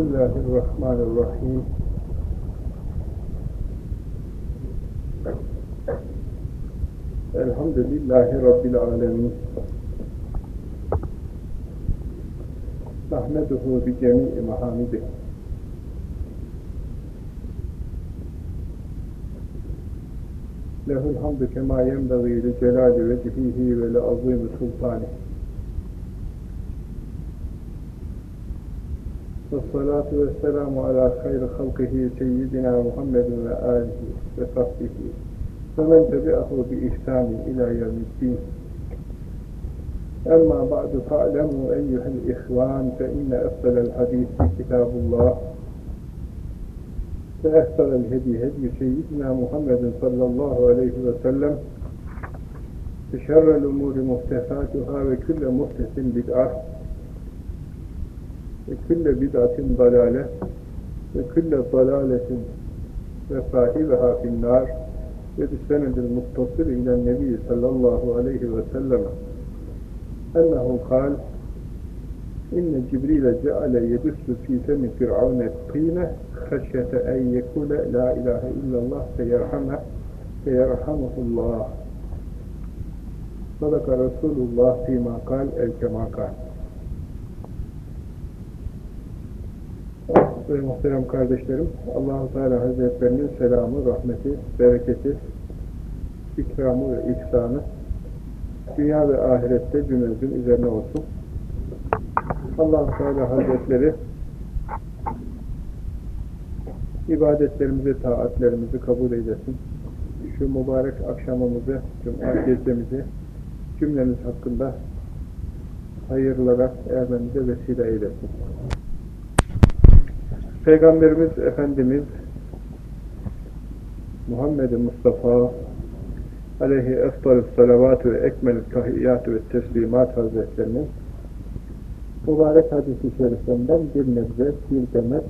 بسم الله الرحمن الرحيم الحمد لله رب العالمين نحمده بجميع محامده له الحمد كما ينبغي لجلال وجهه ولعظيم سلطانه والصلاة والسلام على خير خلقه سيدنا محمد وآله وصحبه ومن تبعه بإحسان إلى يوم الدين. أما بعد فاعلموا أيها الإخوان فإن أفضل الحديث كتاب الله فأفضل الهدي هدي سيدنا محمد صلى الله عليه وسلم بشر الأمور محدثاتها وكل محدث بدعة. Ve külle bid'atin dalale ve külle dalaletin ve sahibeha finnâr ve bisenedil muttasir ilen nebi sallallahu aleyhi ve sellem. Ennehu kal inne Cibril'e ceale yedüssü fî femi fir'avne kîne haşyete en yekule la ilahe illallah feyerhame feyerhamuhullah sadaka Resulullah fîmâ kal el kemâ kal ve muhterem kardeşlerim, Allahu Teala Hazretlerinin selamı, rahmeti, bereketi, ikramı ve ihsanı dünya ve ahirette cümlemizin üzerine olsun. Allahu Teala Hazretleri ibadetlerimizi, taatlerimizi kabul eylesin. Şu mübarek akşamımızı, cuma gecemizi cümlemiz hakkında hayırlara ermemize vesile eylesin. Peygamberimiz Efendimiz Muhammed Mustafa aleyhi eftalü salavatü ve ekmelü tahiyyatü ve teslimat hazretlerinin mübarek hadisi şeriflerinden bir nebze, bir demet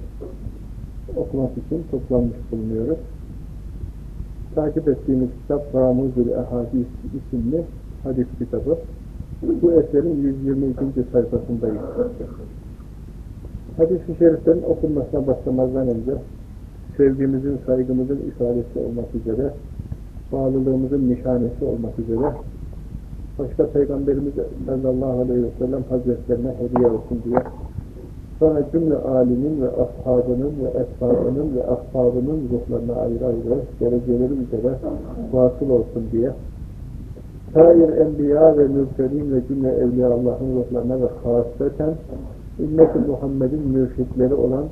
okumak için toplanmış bulunuyoruz. Takip ettiğimiz kitap Ramuzul Ehadis isimli hadis kitabı. Bu eserin 122. sayfasındayız. Hadis-i şeriflerin okunmasına başlamazdan önce sevgimizin, saygımızın ifadesi olmak üzere, bağlılığımızın nişanesi olmak üzere başta Peygamberimiz sallallahu aleyhi ve sellem hazretlerine hediye olsun diye sonra cümle alimin ve ashabının ve eshabının ve ashabının ruhlarına ayrı ayrı dereceleri üzere vasıl olsun diye sair enbiya ve mürselin ve cümle evliya Allah'ın ruhlarına ve hasreten ümmet-i Muhammed'in mürşitleri olan,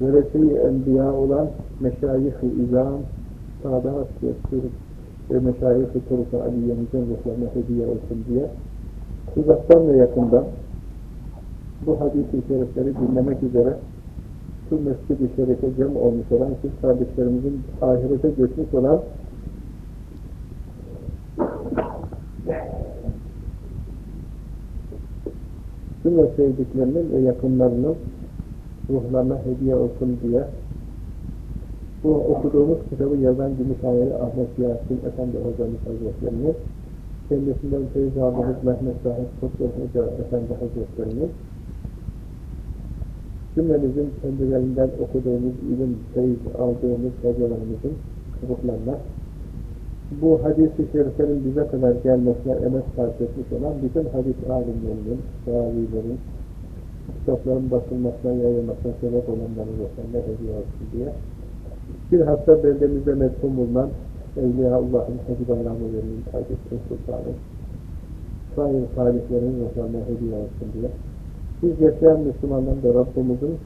veresi-i enbiya olan meşayih-i izam, Sadat ve meşayih-i Turuk-u Aliye'mizin ruhlarına hediye olsun diye uzaktan ve yakından bu hadis-i şerifleri dinlemek üzere şu mescid-i şerife cem olmuş olan siz kardeşlerimizin ahirete göçmüş olan cümle sevdiklerinin ve yakınlarının ruhlarına hediye olsun diye bu okuduğumuz kitabı yazan Gümüşhaneli Ahmet Ziyahattin Efendi Hocamız Hazretlerini kendisinden feyiz aldığımız Mehmet Zahid Kutlu Hoca Efendi Hazretlerini cümlemizin kendilerinden okuduğumuz ilim, feyiz aldığımız hocalarımızın kabuklarına bu hadis-i şeriflerin bize kadar gelmesine emek sarf etmiş olan bütün hadis alimlerinin, sahabilerin, kitapların basılmasına, yayılmasına sebep olanların ruhlarına hediye olsun diye. Bilhassa beldemizde methum bulunan Evliyaullah'ın Hacıbayramı Veli'nin Taceddin Sultanı, sair salihlerin ruhlarına hediye olsun diye. Biz yaşayan Müslümanların da Rabbimizin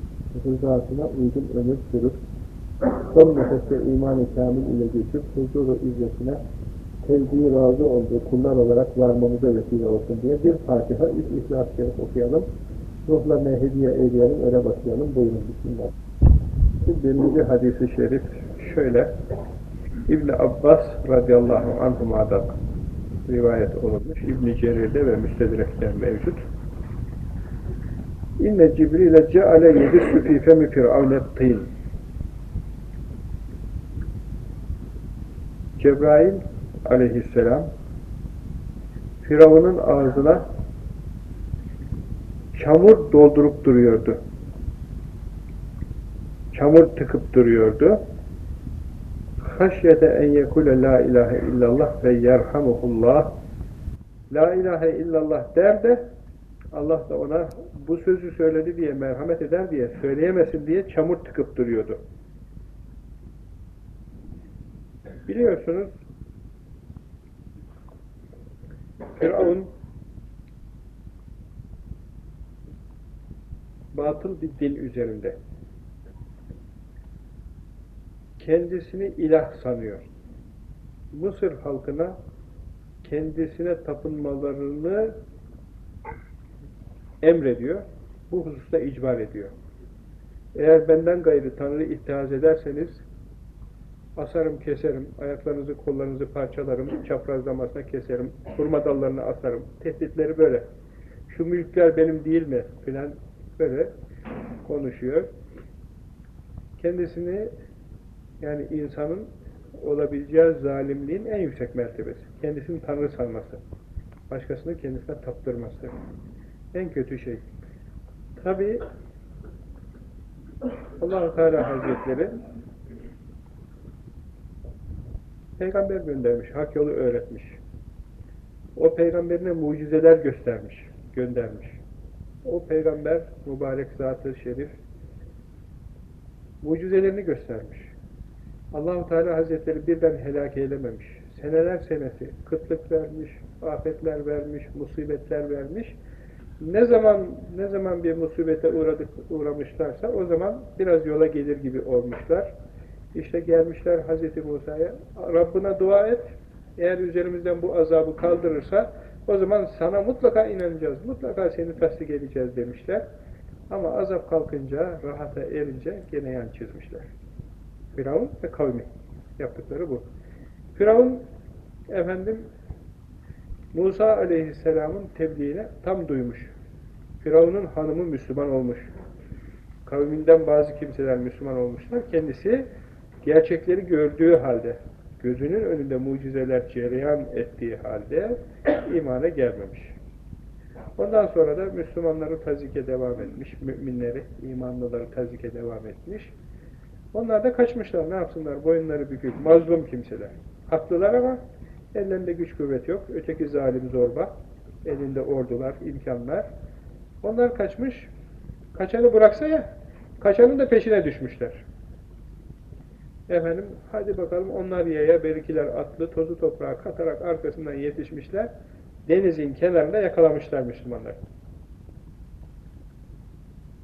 rızasına uygun ömür sürüp, son nefeste iman-ı kamil ile geçip huzuru izzetine tevdi razı olduğu kullar olarak varmamıza vesile olsun diye bir Fatiha, üç İhlas-ı okuyalım. Ruhlarına hediye eyleyelim, öyle başlayalım. Buyurun Bismillah. Birinci hadisi şerif şöyle. İbn Abbas radıyallahu anhuma'dan rivayet olunmuş. İbn-i Cerir'de ve Müstedrek'te mevcut. İnne Cibril'e ceale yedüssü fî femi fir'avnet tîn Cebrail aleyhisselam Firavun'un ağzına çamur doldurup duruyordu. çamur tıkıp duruyordu. Haşyete en yekule la ilahe illallah ve yerhamuhullah. La ilahe illallah der de Allah da ona bu sözü söyledi diye merhamet eder diye söyleyemesin diye çamur tıkıp duruyordu. Biliyorsunuz Firavun batıl bir din üzerinde kendisini ilah sanıyor. Mısır halkına kendisine tapınmalarını emrediyor. Bu hususta icbar ediyor. Eğer benden gayrı Tanrı ittihaz ederseniz asarım, keserim, ayaklarınızı, kollarınızı parçalarım, çaprazlamasına keserim, hurma dallarını asarım. Tehditleri böyle. Şu mülkler benim değil mi? filan böyle konuşuyor. Kendisini yani insanın olabileceği zalimliğin en yüksek mertebesi. Kendisini Tanrı sanması. Başkasını kendisine taptırması. En kötü şey. Tabi allah Teala Hazretleri peygamber göndermiş, hak yolu öğretmiş. O peygamberine mucizeler göstermiş, göndermiş. O peygamber, mübarek zat-ı şerif, mucizelerini göstermiş. Allahu Teala Hazretleri birden helak eylememiş. Seneler senesi kıtlık vermiş, afetler vermiş, musibetler vermiş. Ne zaman ne zaman bir musibete uğradık uğramışlarsa o zaman biraz yola gelir gibi olmuşlar. İşte gelmişler Hazreti Musa'ya Rabbına dua et. Eğer üzerimizden bu azabı kaldırırsa o zaman sana mutlaka inanacağız. Mutlaka seni tasdik edeceğiz demişler. Ama azap kalkınca, rahata erince gene yan çizmişler. Firavun ve kavmi. Yaptıkları bu. Firavun efendim Musa aleyhisselamın tebliğine tam duymuş. Firavun'un hanımı Müslüman olmuş. Kavminden bazı kimseler Müslüman olmuşlar. Kendisi gerçekleri gördüğü halde, gözünün önünde mucizeler cereyan ettiği halde imana gelmemiş. Ondan sonra da Müslümanları tazike devam etmiş, müminleri, imanlıları tazike devam etmiş. Onlar da kaçmışlar. Ne yapsınlar? Boyunları bükük, mazlum kimseler. Haklılar ama ellerinde güç kuvvet yok. Öteki zalim zorba. Elinde ordular, imkanlar. Onlar kaçmış. Kaçanı bıraksa ya, kaçanın da peşine düşmüşler. Efendim, hadi bakalım onlar yaya, berikiler atlı, tozu toprağa katarak arkasından yetişmişler. Denizin kenarında yakalamışlar Müslümanlar.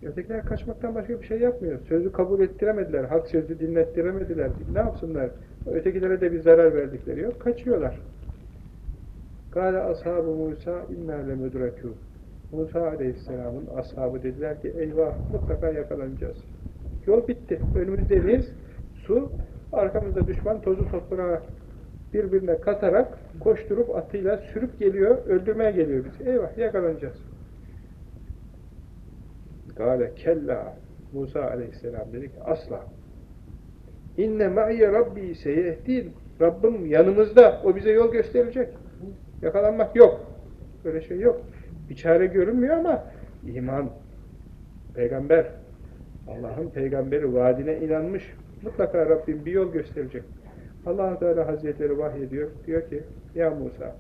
Ötekiler kaçmaktan başka bir şey yapmıyor. Sözü kabul ettiremediler, hak sözü dinlettiremediler. Ne yapsınlar? Ötekilere de bir zarar verdikleri yok. Kaçıyorlar. Gâle ashab-ı Musa innâ lemüdrekû. Musa aleyhisselamın ashabı dediler ki eyvah mutlaka yakalanacağız. Yol bitti. Önümüzde deniz, su, arkamızda düşman tozu toprağa birbirine katarak koşturup atıyla sürüp geliyor, öldürmeye geliyor bizi. Eyvah yakalanacağız. Gale kella Musa aleyhisselam dedi ki asla. İnne ma'ye rabbi seyehdin. Rabbim yanımızda. O bize yol gösterecek. Yakalanmak yok. Böyle şey yok. Bir çare görünmüyor ama iman, peygamber, Allah'ın peygamberi vaadine inanmış. Mutlaka Rabbim bir yol gösterecek. allah Teala Hazretleri vahyediyor. Diyor ki, ya Musa,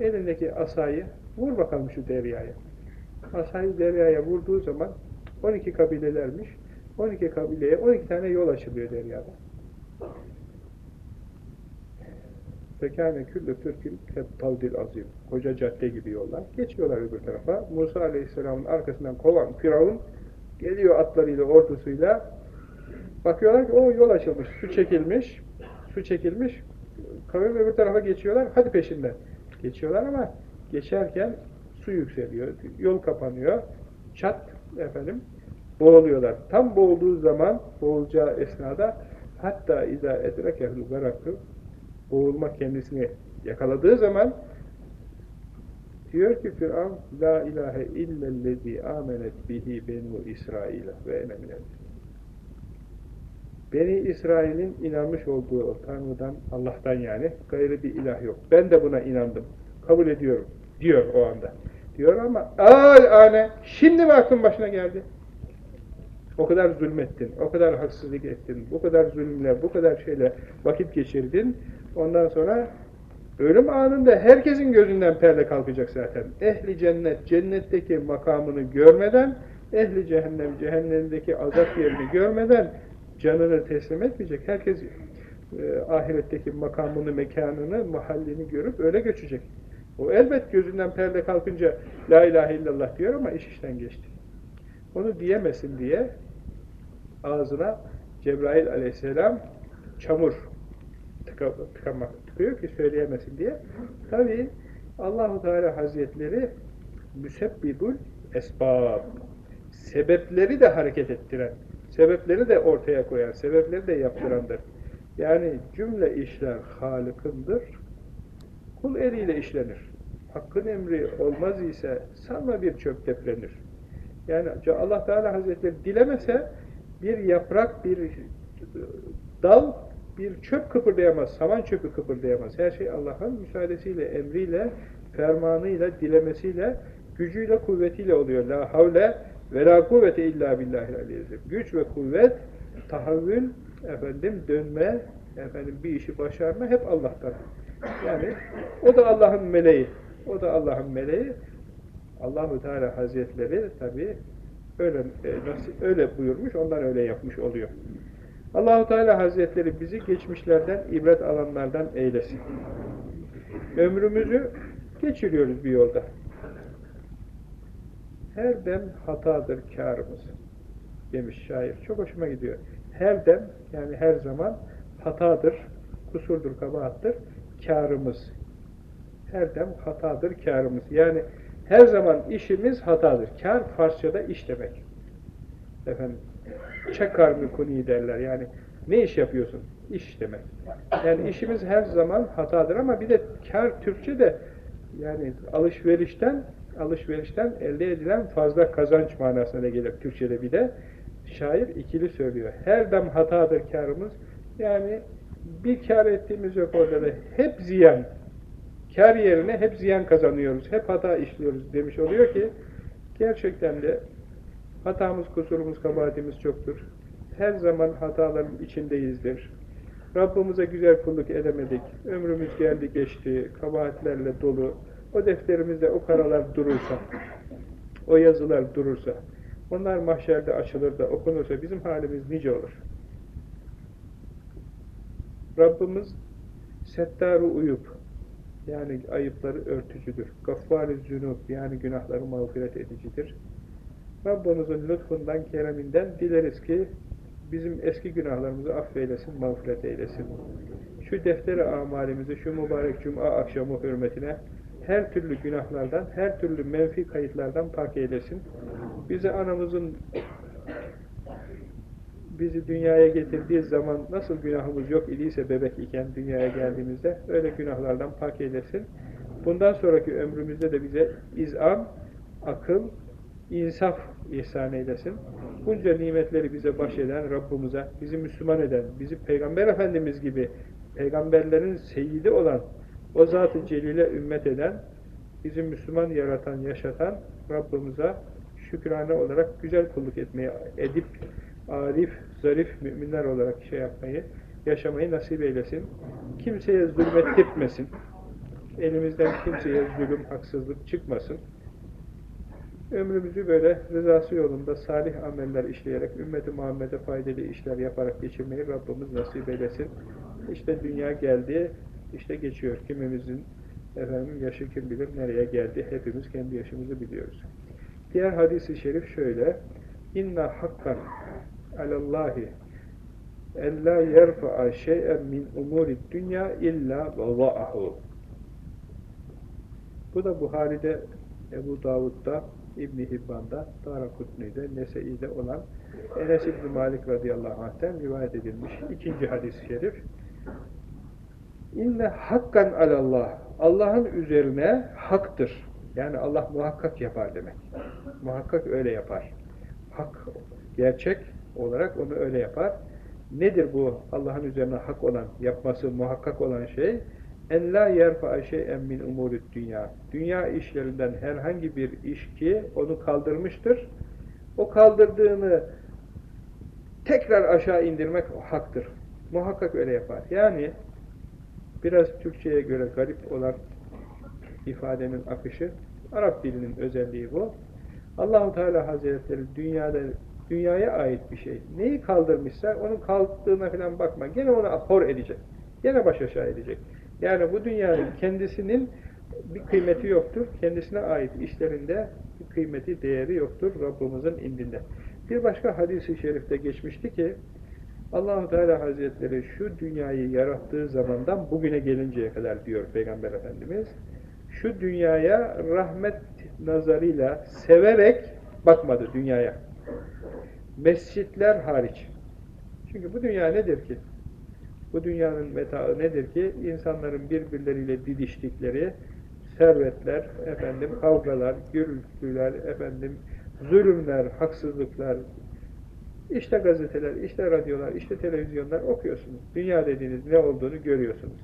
elindeki asayı vur bakalım şu deryaya. Asayı deryaya vurduğu zaman 12 kabilelermiş. 12 kabileye 12 tane yol açılıyor deryada. Fekâne küllü fırkün kettavdil azim. Koca cadde gibi yollar. Geçiyorlar öbür tarafa. Musa Aleyhisselam'ın arkasından kovan Firavun geliyor atlarıyla, ordusuyla. Bakıyorlar ki o yol açılmış, su çekilmiş, su çekilmiş. Kavim öbür tarafa geçiyorlar, hadi peşinden. Geçiyorlar ama geçerken su yükseliyor, yol kapanıyor. Çat efendim boğuluyorlar. Tam boğulduğu zaman, boğulacağı esnada hatta izâ edrekehul garakı boğulmak kendisini yakaladığı zaman diyor ki Firavun La ilahe illellezi amenet bihi benu İsrail ve eneminen Beni İsrail'in inanmış olduğu Tanrı'dan, Allah'tan yani gayrı bir ilah yok. Ben de buna inandım. Kabul ediyorum. Diyor o âne. Diyor ama al ane şimdi mi aklın başına geldi? O kadar zulmettin, o kadar haksızlık ettin, bu kadar zulümle, bu kadar şeyle vakit geçirdin. Ondan sonra ölüm anında herkesin gözünden perde kalkacak zaten. Ehli cennet, cennetteki makamını görmeden, ehli cehennem, cehennemdeki azap yerini görmeden canını teslim etmeyecek. Herkes e, ahiretteki makamını, mekanını, mahallini görüp öyle göçecek. O elbet gözünden perde kalkınca La ilahe illallah diyor ama iş işten geçti. Onu diyemesin diye ağzına Cebrail aleyhisselam çamur tıka, tıkamak tıkıyor ki söyleyemesin diye. Tabi Allahu Teala Hazretleri müsebbibul esbab sebepleri de hareket ettiren, sebepleri de ortaya koyan, sebepleri de yaptırandır. Yani cümle işler Halık'ındır, kul eliyle işlenir. Hakkın emri olmaz ise sanma bir çöp deplenir. Yani Allah Teala Hazretleri dilemese bir yaprak, bir dal, bir çöp kıpırdayamaz, saman çöpü kıpırdayamaz. Her şey Allah'ın müsaadesiyle, emriyle, fermanıyla, dilemesiyle, gücüyle, kuvvetiyle oluyor. La havle ve kuvvete illa billahil aliyyizim. Güç ve kuvvet, tahavvül, efendim dönme, efendim bir işi başarma hep Allah'tan. Yani o da Allah'ın meleği. O da Allah'ın meleği. Allahu Teala Hazretleri tabi öyle e, öyle buyurmuş, ondan öyle yapmış oluyor. Allahu Teala Hazretleri bizi geçmişlerden, ibret alanlardan eylesin. Ömrümüzü geçiriyoruz bir yolda. Her dem hatadır kârımız demiş şair. Çok hoşuma gidiyor. Her dem yani her zaman hatadır, kusurdur, kabahattır kârımız. Her dem hatadır kârımız. Yani her zaman işimiz hatadır. Kâr Farsçada iş demek. Efendim, çekar mı kuni derler. Yani ne iş yapıyorsun? İş demek. Yani işimiz her zaman hatadır ama bir de kâr Türkçe de yani alışverişten alışverişten elde edilen fazla kazanç manasına gelir Türkçe'de bir de. Şair ikili söylüyor. Her dem hatadır karımız. Yani bir kar ettiğimiz yok orada da. Hep ziyan. Kar yerine hep ziyan kazanıyoruz. Hep hata işliyoruz demiş oluyor ki gerçekten de hatamız, kusurumuz, kabahatimiz çoktur. Her zaman hataların içindeyizdir. Rabbimize güzel kulluk edemedik. Ömrümüz geldi geçti. Kabahatlerle dolu. O defterimizde o karalar durursa, o yazılar durursa, onlar mahşerde açılır da okunursa bizim halimiz nice olur. Rabbimiz settar uyup yani ayıpları örtücüdür. Gaffar-ı zünub yani günahları mağfiret edicidir. Rabbimizin lütfundan, kereminden dileriz ki bizim eski günahlarımızı affeylesin, mağfiret eylesin. Şu defteri amalimizi, şu mübarek cuma akşamı hürmetine her türlü günahlardan, her türlü menfi kayıtlardan pak eylesin. Bize anamızın bizi dünyaya getirdiği zaman nasıl günahımız yok idiyse bebek iken dünyaya geldiğimizde öyle günahlardan pak eylesin. Bundan sonraki ömrümüzde de bize izam, akıl, insaf ihsan eylesin. Bunca nimetleri bize bahşeden Rabbimize, bizi Müslüman eden, bizi Peygamber Efendimiz gibi peygamberlerin seyidi olan o Zat-ı Celil'e ümmet eden, bizi Müslüman yaratan, yaşatan Rabbimize şükrane olarak güzel kulluk etmeyi, edip, arif, zarif müminler olarak şey yapmayı, yaşamayı nasip eylesin. Kimseye zulmettirmesin. Elimizden kimseye zulüm, haksızlık çıkmasın. Ömrümüzü böyle rızası yolunda salih ameller işleyerek, ümmeti Muhammed'e faydalı işler yaparak geçirmeyi Rabbimiz nasip eylesin. İşte dünya geldi, işte geçiyor. Kimimizin efendim yaşı kim bilir nereye geldi. Hepimiz kendi yaşımızı biliyoruz. Diğer hadisi şerif şöyle. İnna hakkan alallahi ella yerfa'a şey'en min umuri dünya illa vada'ahu. Bu da Buhari'de, Ebu Davud'da, İbn-i Hibban'da, Darakutni'de, Nese'i'de olan Enes İbn Malik radıyallahu anh'ten rivayet edilmiş ikinci hadis-i şerif. İnne hakkan alallah. Allah'ın üzerine haktır. Yani Allah muhakkak yapar demek. Muhakkak öyle yapar. Hak, gerçek olarak onu öyle yapar. Nedir bu Allah'ın üzerine hak olan, yapması muhakkak olan şey? En la yerfa şey'en min umurid dünya. Dünya işlerinden herhangi bir iş ki onu kaldırmıştır. O kaldırdığını tekrar aşağı indirmek haktır. Muhakkak öyle yapar. Yani biraz Türkçe'ye göre garip olan ifadenin akışı, Arap dilinin özelliği bu. Allahu Teala Hazretleri dünyada dünyaya ait bir şey. Neyi kaldırmışsa onun kaldığına falan bakma. Gene onu hor edecek. Gene baş aşağı edecek. Yani bu dünyanın kendisinin bir kıymeti yoktur. Kendisine ait işlerinde bir kıymeti, değeri yoktur Rabbimizin indinde. Bir başka hadisi şerifte geçmişti ki Allahu Teala Hazretleri şu dünyayı yarattığı zamandan bugüne gelinceye kadar diyor Peygamber Efendimiz. Şu dünyaya rahmet nazarıyla severek bakmadı dünyaya. Mescitler hariç. Çünkü bu dünya nedir ki? Bu dünyanın metaı nedir ki? İnsanların birbirleriyle didiştikleri servetler, efendim kavgalar, gürültüler, efendim zulümler, haksızlıklar, işte gazeteler, işte radyolar, işte televizyonlar okuyorsunuz. Dünya dediğiniz ne olduğunu görüyorsunuz.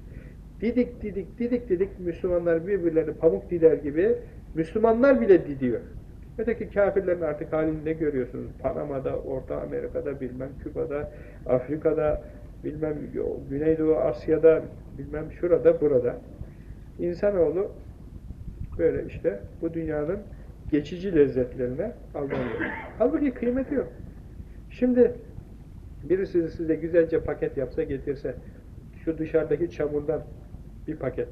Didik didik didik didik Müslümanlar birbirlerini pamuk dider gibi Müslümanlar bile didiyor. Öteki kafirlerin artık halini ne görüyorsunuz? Panama'da, Orta Amerika'da, bilmem Küba'da, Afrika'da, bilmem Güneydoğu Asya'da, bilmem şurada, burada. İnsanoğlu böyle işte bu dünyanın geçici lezzetlerine aldanıyor. Halbuki kıymeti yok. Şimdi birisi size güzelce paket yapsa getirse şu dışarıdaki çamurdan bir paket.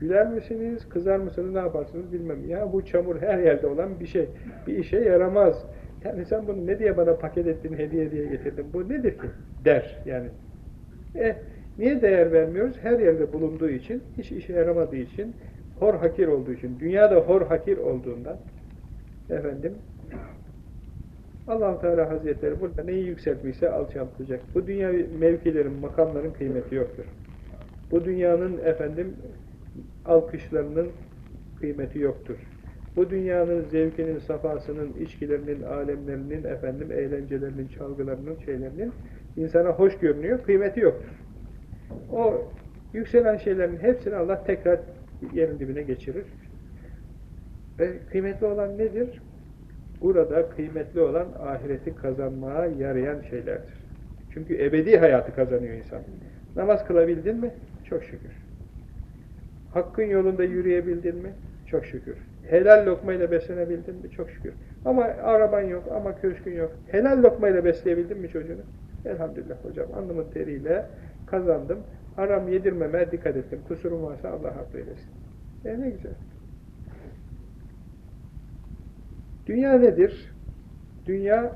Güler misiniz, kızar mısınız, ne yaparsınız bilmem. Ya bu çamur her yerde olan bir şey. Bir işe yaramaz. Yani sen bunu ne diye bana paket ettin, hediye diye getirdin, bu nedir ki? Der yani. E, niye değer vermiyoruz? Her yerde bulunduğu için, hiç işe yaramadığı için, hor hakir olduğu için, dünyada hor hakir olduğundan, efendim, allah Teala Hazretleri burada neyi yükseltmişse alçaltacak. Bu dünya mevkilerin, makamların kıymeti yoktur. Bu dünyanın efendim alkışlarının kıymeti yoktur. Bu dünyanın zevkinin, safasının, içkilerinin, alemlerinin, efendim eğlencelerinin, çalgılarının, şeylerinin insana hoş görünüyor, kıymeti yoktur. O yükselen şeylerin hepsini Allah tekrar yerin dibine geçirir. Ve kıymetli olan nedir? Burada kıymetli olan ahireti kazanmaya yarayan şeylerdir. Çünkü ebedi hayatı kazanıyor insan. Namaz kılabildin mi? Çok şükür. Hakkın yolunda yürüyebildin mi? Çok şükür. Helal lokmayla beslenebildin mi? Çok şükür. Ama araban yok, ama köşkün yok. Helal lokmayla besleyebildin mi çocuğunu? Elhamdülillah hocam. Alnımın teriyle kazandım. Haram yedirmeme dikkat ettim. Kusurum varsa Allah affeylesin. E ne güzel. Dünya nedir? Dünya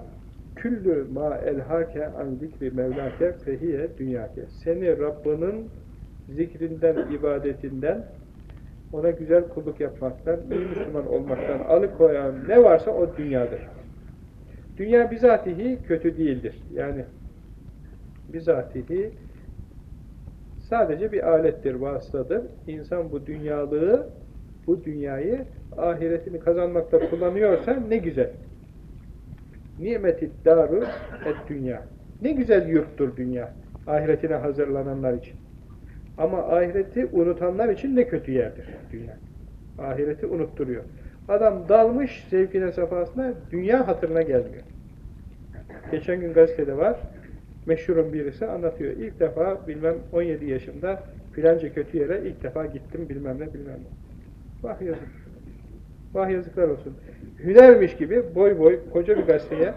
küllü ma elhake an zikri mevlake fehiye dünyake. Seni Rabbinin zikrinden, ibadetinden, ona güzel kulluk yapmaktan, iyi Müslüman olmaktan alıkoyan ne varsa o dünyadır. Dünya bizatihi kötü değildir. Yani bizatihi sadece bir alettir, vasıtadır. İnsan bu dünyalığı, bu dünyayı ahiretini kazanmakta kullanıyorsa ne güzel. Nimetit daru et dünya. Ne güzel yurttur dünya. Ahiretine hazırlananlar için. Ama ahireti unutanlar için ne kötü yerdir dünya. Ahireti unutturuyor. Adam dalmış zevkine safhasına, dünya hatırına gelmiyor. Geçen gün gazetede var, meşhurun birisi anlatıyor. İlk defa bilmem 17 yaşında filanca kötü yere ilk defa gittim bilmem ne bilmem ne. Yazık. Vah yazıklar olsun. Hünermiş gibi boy boy koca bir gazeteye,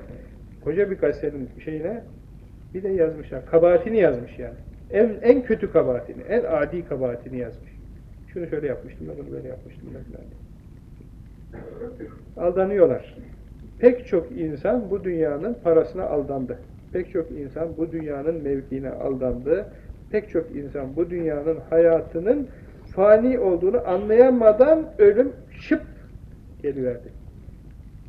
koca bir gazetenin şeyine bir de yazmışlar. Kabahatini yazmış yani. En, en kötü kabahatini, en adi kabahatini yazmış. Şunu şöyle yapmıştım bunu böyle yapmıştım. Aldanıyorlar. Pek çok insan bu dünyanın parasına aldandı. Pek çok insan bu dünyanın mevkiine aldandı. Pek çok insan bu dünyanın hayatının fani olduğunu anlayamadan ölüm şıp geliverdi.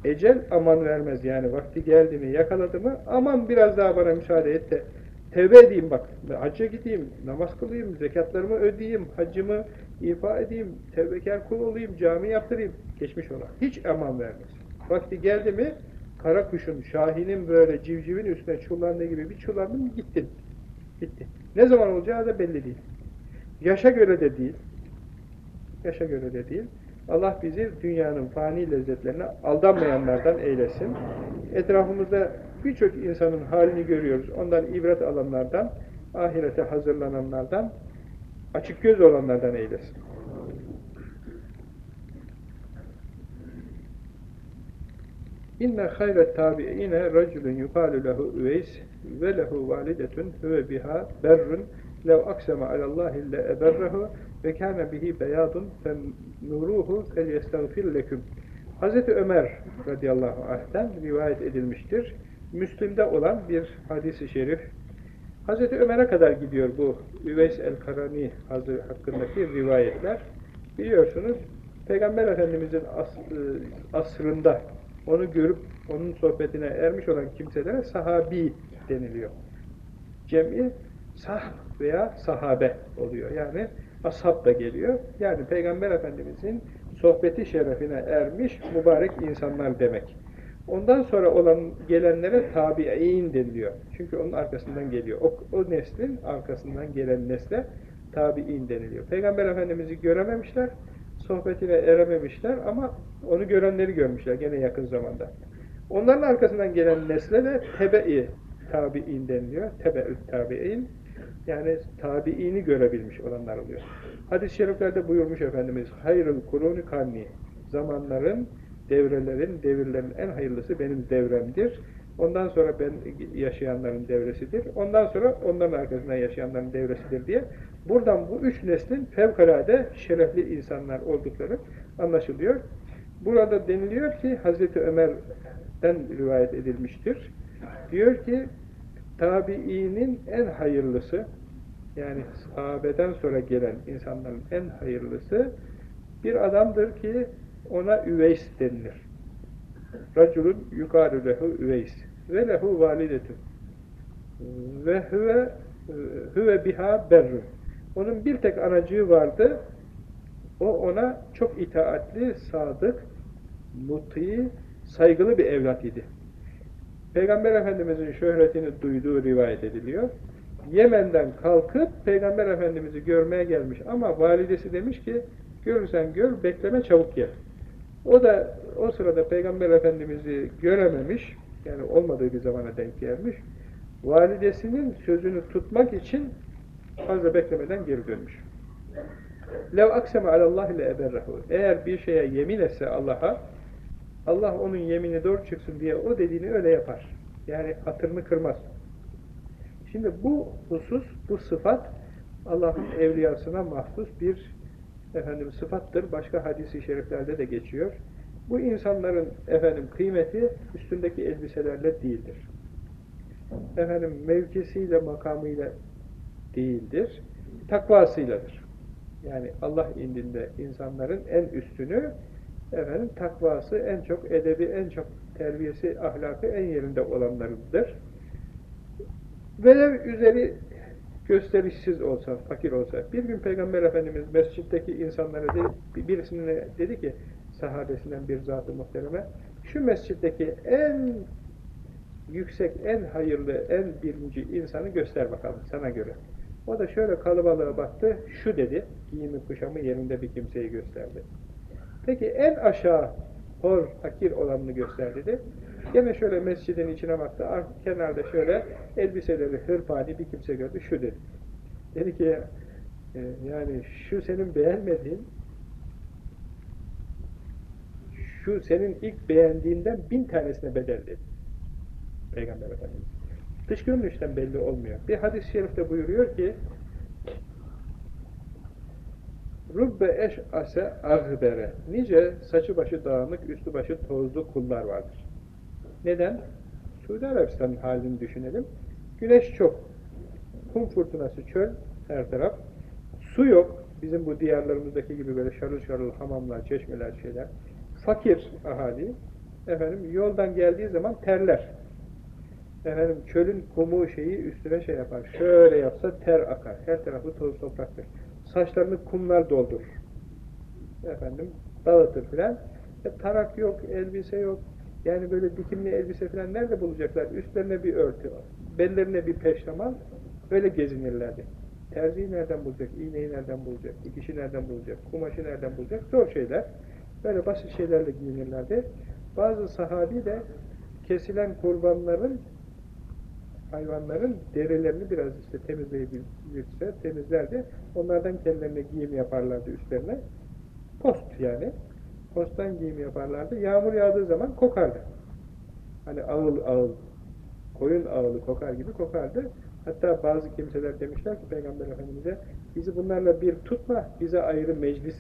Ecel aman vermez yani vakti geldi mi yakaladı mı aman biraz daha bana müsaade et de tevbe edeyim bak hacca gideyim, namaz kılayım, zekatlarımı ödeyeyim, hacımı ifa edeyim, tevbekar kul olayım, cami yaptırayım. Geçmiş olan. Hiç aman vermez. Vakti geldi mi kara kuşun, şahinin böyle civcivin üstüne çullandığı gibi bir çullandın gittin. Bitti. Ne zaman olacağı da belli değil. Yaşa göre de değil. Yaşa göre de değil. Allah bizi dünyanın fani lezzetlerine aldanmayanlardan eylesin. Etrafımızda birçok insanın halini görüyoruz. Ondan ibret alanlardan, ahirete hazırlananlardan, açık göz olanlardan eylesin. İnne hayret tabi'ine raculun yukalu lehu üveys ve lehu validetun huve biha berrun lev aksema alallahi le eberrehu ve kâne bihi beyadun fen nuruhu fel yestagfir leküm. Hazreti Ömer radıyallahu anh'ten rivayet edilmiştir. Müslim'de olan bir hadisi şerif. Hazreti Ömer'e kadar gidiyor bu Üveys el-Karani hakkındaki rivayetler. Biliyorsunuz Peygamber Efendimizin as ıı, asrında onu görüp onun sohbetine ermiş olan kimselere sahabi deniliyor. Cem'i sah veya sahabe oluyor. Yani ashab da geliyor. Yani Peygamber Efendimizin sohbeti şerefine ermiş mübarek insanlar demek. Ondan sonra olan gelenlere tabi'in deniliyor. Çünkü onun arkasından geliyor. O, o neslin arkasından gelen nesle tabi'in deniliyor. Peygamber Efendimiz'i görememişler, sohbetine erememişler ama onu görenleri görmüşler gene yakın zamanda. Onların arkasından gelen nesle de tebe'i tabi'in deniliyor. Tebe'ü tabi'in yani tabi'ini görebilmiş olanlar oluyor. Hadis-i şeriflerde buyurmuş Efendimiz hayrıl kuruni kanni zamanların, devrelerin, devirlerin en hayırlısı benim devremdir. Ondan sonra ben yaşayanların devresidir. Ondan sonra onların arkasından yaşayanların devresidir diye buradan bu üç neslin fevkalade şerefli insanlar oldukları anlaşılıyor. Burada deniliyor ki Hazreti Ömer'den rivayet edilmiştir. Diyor ki tabiinin en hayırlısı yani sahabeden sonra gelen insanların en hayırlısı bir adamdır ki ona üveys denilir. Raculun yukarı lehu üveys ve lehu validetun ve huve huve biha berru. Onun bir tek anacığı vardı. O ona çok itaatli, sadık, muti, saygılı bir evlat idi. Peygamber Efendimizin şöhretini duyduğu rivayet ediliyor. Yemen'den kalkıp Peygamber Efendimiz'i görmeye gelmiş ama validesi demiş ki görürsen gör, bekleme çabuk gel. O da o sırada Peygamber Efendimiz'i görememiş, yani olmadığı bir zamana denk gelmiş. Validesinin sözünü tutmak için fazla beklemeden geri dönmüş. Lev akseme alallahi le eberrahu. Eğer bir şeye yemin etse Allah'a, Allah onun yemini doğru çıksın diye o dediğini öyle yapar. Yani hatırını kırmaz. Şimdi bu husus, bu sıfat Allah'ın evliyasına mahsus bir efendim sıfattır. Başka hadisi şeriflerde de geçiyor. Bu insanların efendim kıymeti üstündeki elbiselerle değildir. Efendim mevkisiyle, makamıyla değildir. Takvasıyladır. Yani Allah indinde insanların en üstünü efendim takvası en çok edebi, en çok terbiyesi, ahlakı en yerinde olanlarıdır. Velev üzeri gösterişsiz olsa, fakir olsa. Bir gün Peygamber Efendimiz mescitteki insanlara dedi, birisine dedi ki sahabesinden bir zat-ı muhtereme şu mescitteki en yüksek, en hayırlı, en birinci insanı göster bakalım sana göre. O da şöyle kalabalığa baktı, şu dedi, giyimi kuşamı yerinde bir kimseyi gösterdi. Peki en aşağı hor, hakir olanını göster dedi. Yine şöyle mescidin içine baktı, kenarda şöyle elbiseleri hırpani bir kimse gördü, şu dedi. Dedi ki, e, yani şu senin beğenmediğin, şu senin ilk beğendiğinden bin tanesine bedel dedi. Peygamber Efendimiz. Dış görünüşten belli olmuyor. Bir hadis-i şerifte buyuruyor ki, Rubbe eş ase ahbere. Nice saçı başı dağınık, üstü başı tozlu kullar vardır. Neden? Suudi Arabistan'ın halini düşünelim. Güneş çok. Kum fırtınası çöl her taraf. Su yok. Bizim bu diyarlarımızdaki gibi böyle şarıl şarıl hamamlar, çeşmeler, şeyler. Fakir ahali. Efendim yoldan geldiği zaman terler. Efendim çölün kumu şeyi üstüne şey yapar. Şöyle yapsa ter akar. Her tarafı toz topraktır. Saçlarını kumlar doldurur. Efendim dağıtır filan. E, tarak yok, elbise yok. Yani böyle dikimli elbise filan nerede bulacaklar? Üstlerine bir örtü, bellerine bir peştemal. Öyle gezinirlerdi. Terziyi nereden bulacak? İğneyi nereden bulacak? Dikişi nereden bulacak? Kumaşı nereden bulacak? Zor şeyler. Böyle basit şeylerle giyinirlerdi. Bazı sahabi de kesilen kurbanların hayvanların derilerini biraz işte temizleyebilirse temizlerdi. Onlardan kendilerine giyim yaparlardı üstlerine. Post yani. Posttan giyim yaparlardı. Yağmur yağdığı zaman kokardı. Hani ağıl ağıl, koyun ağılı kokar gibi kokardı. Hatta bazı kimseler demişler ki Peygamber Efendimiz'e bizi bunlarla bir tutma, bize ayrı meclis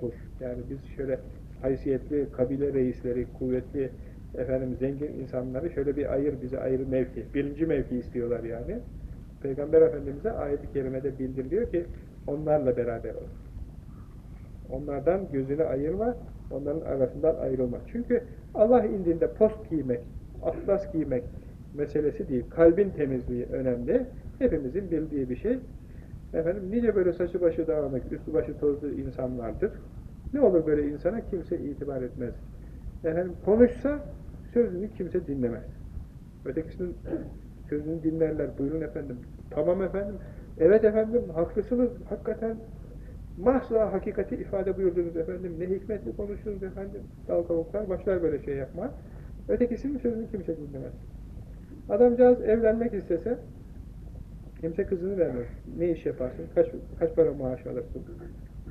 kur. Yani biz şöyle haysiyetli kabile reisleri, kuvvetli efendim zengin insanları şöyle bir ayır, bize ayrı mevki. Birinci mevki istiyorlar yani. Peygamber Efendimiz'e ayet-i kerimede bildiriyor ki onlarla beraber ol. Onlardan gözünü ayırma, onların arasından ayrılma. Çünkü Allah indinde post giymek, atlas giymek meselesi değil. Kalbin temizliği önemli. Hepimizin bildiği bir şey. Efendim nice böyle saçı başı dağınık, üstü başı tozlu insan vardır. Ne olur böyle insana? Kimse itibar etmez. Efendim konuşsa sözünü kimse dinlemez. Ötekisinin sözünü dinlerler. Buyurun efendim. Tamam efendim. Evet efendim. Haklısınız. Hakikaten mahza hakikati ifade buyurdunuz efendim. Ne hikmetli konuştunuz efendim. Dal kavuklar başlar böyle şey yapma. Ötekisinin sözünü kimse dinlemez. Adamcağız evlenmek istese kimse kızını vermez. Ne iş yaparsın? Kaç, kaç para maaş alırsın?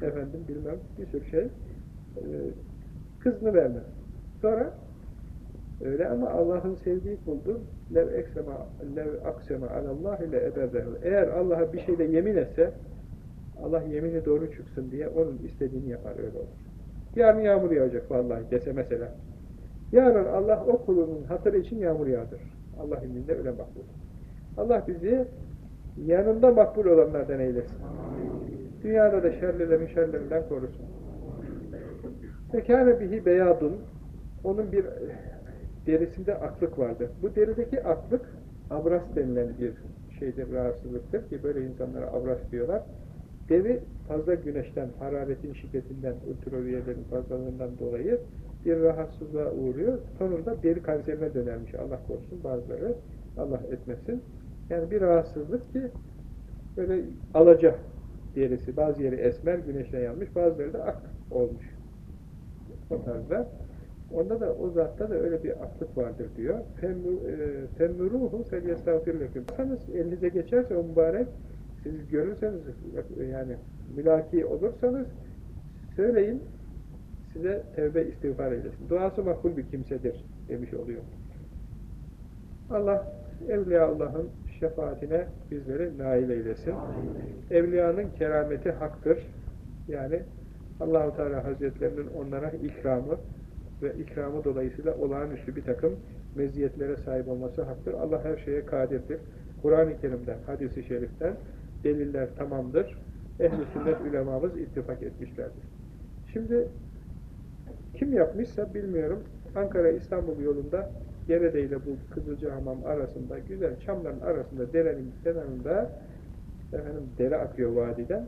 Efendim bilmem bir sürü şey. Ee, kızını vermez. Sonra öyle ama Allah'ın sevdiği kuldur. Lev eksema lev aksema alallah ile eberdehu. Eğer Allah'a bir şeyde yemin etse Allah yemini doğru çıksın diye onun istediğini yapar öyle olur. Yarın yağmur yağacak vallahi dese mesela. Yarın Allah o kulunun hatırı için yağmur yağdır. Allah indinde öyle makbul. Allah bizi yanında makbul olanlardan eylesin. Dünyada da şerlilerin şerlerinden korusun. Fekâne bihi beyadun onun bir derisinde aklık vardı. Bu derideki aklık abras denilen bir şeydir, rahatsızlıktır ki böyle insanlara abras diyorlar. Deri fazla güneşten, hararetin şiddetinden, ultraviyelerin fazlalığından dolayı bir rahatsızlığa uğruyor. Sonunda deri kanserine dönermiş. Allah korusun bazıları. Allah etmesin. Yani bir rahatsızlık ki böyle alaca derisi. Bazı yeri esmer, güneşle yanmış. Bazıları da ak olmuş. O tarzda. Onda da o zatta da öyle bir aklık vardır diyor. Femmuruhu felyestağfirlekum. Sanız elinize geçerse o mübarek siz görürseniz yani mülaki olursanız söyleyin size tevbe istiğfar eylesin. Duası makbul bir kimsedir demiş oluyor. Allah Evliya Allah'ın şefaatine bizleri nail eylesin. Evliyanın kerameti haktır. Yani Allahu Teala Hazretlerinin onlara ikramı ve ikramı dolayısıyla olağanüstü bir takım meziyetlere sahip olması haktır. Allah her şeye kadirdir. Kur'an-ı Kerim'den, hadis-i şeriften deliller tamamdır. Ehl-i sünnet ulemamız ittifak etmişlerdir. Şimdi kim yapmışsa bilmiyorum. Ankara-İstanbul yolunda Gerede ile bu Kızılcahamam arasında güzel çamların arasında derenin kenarında efendim dere akıyor vadiden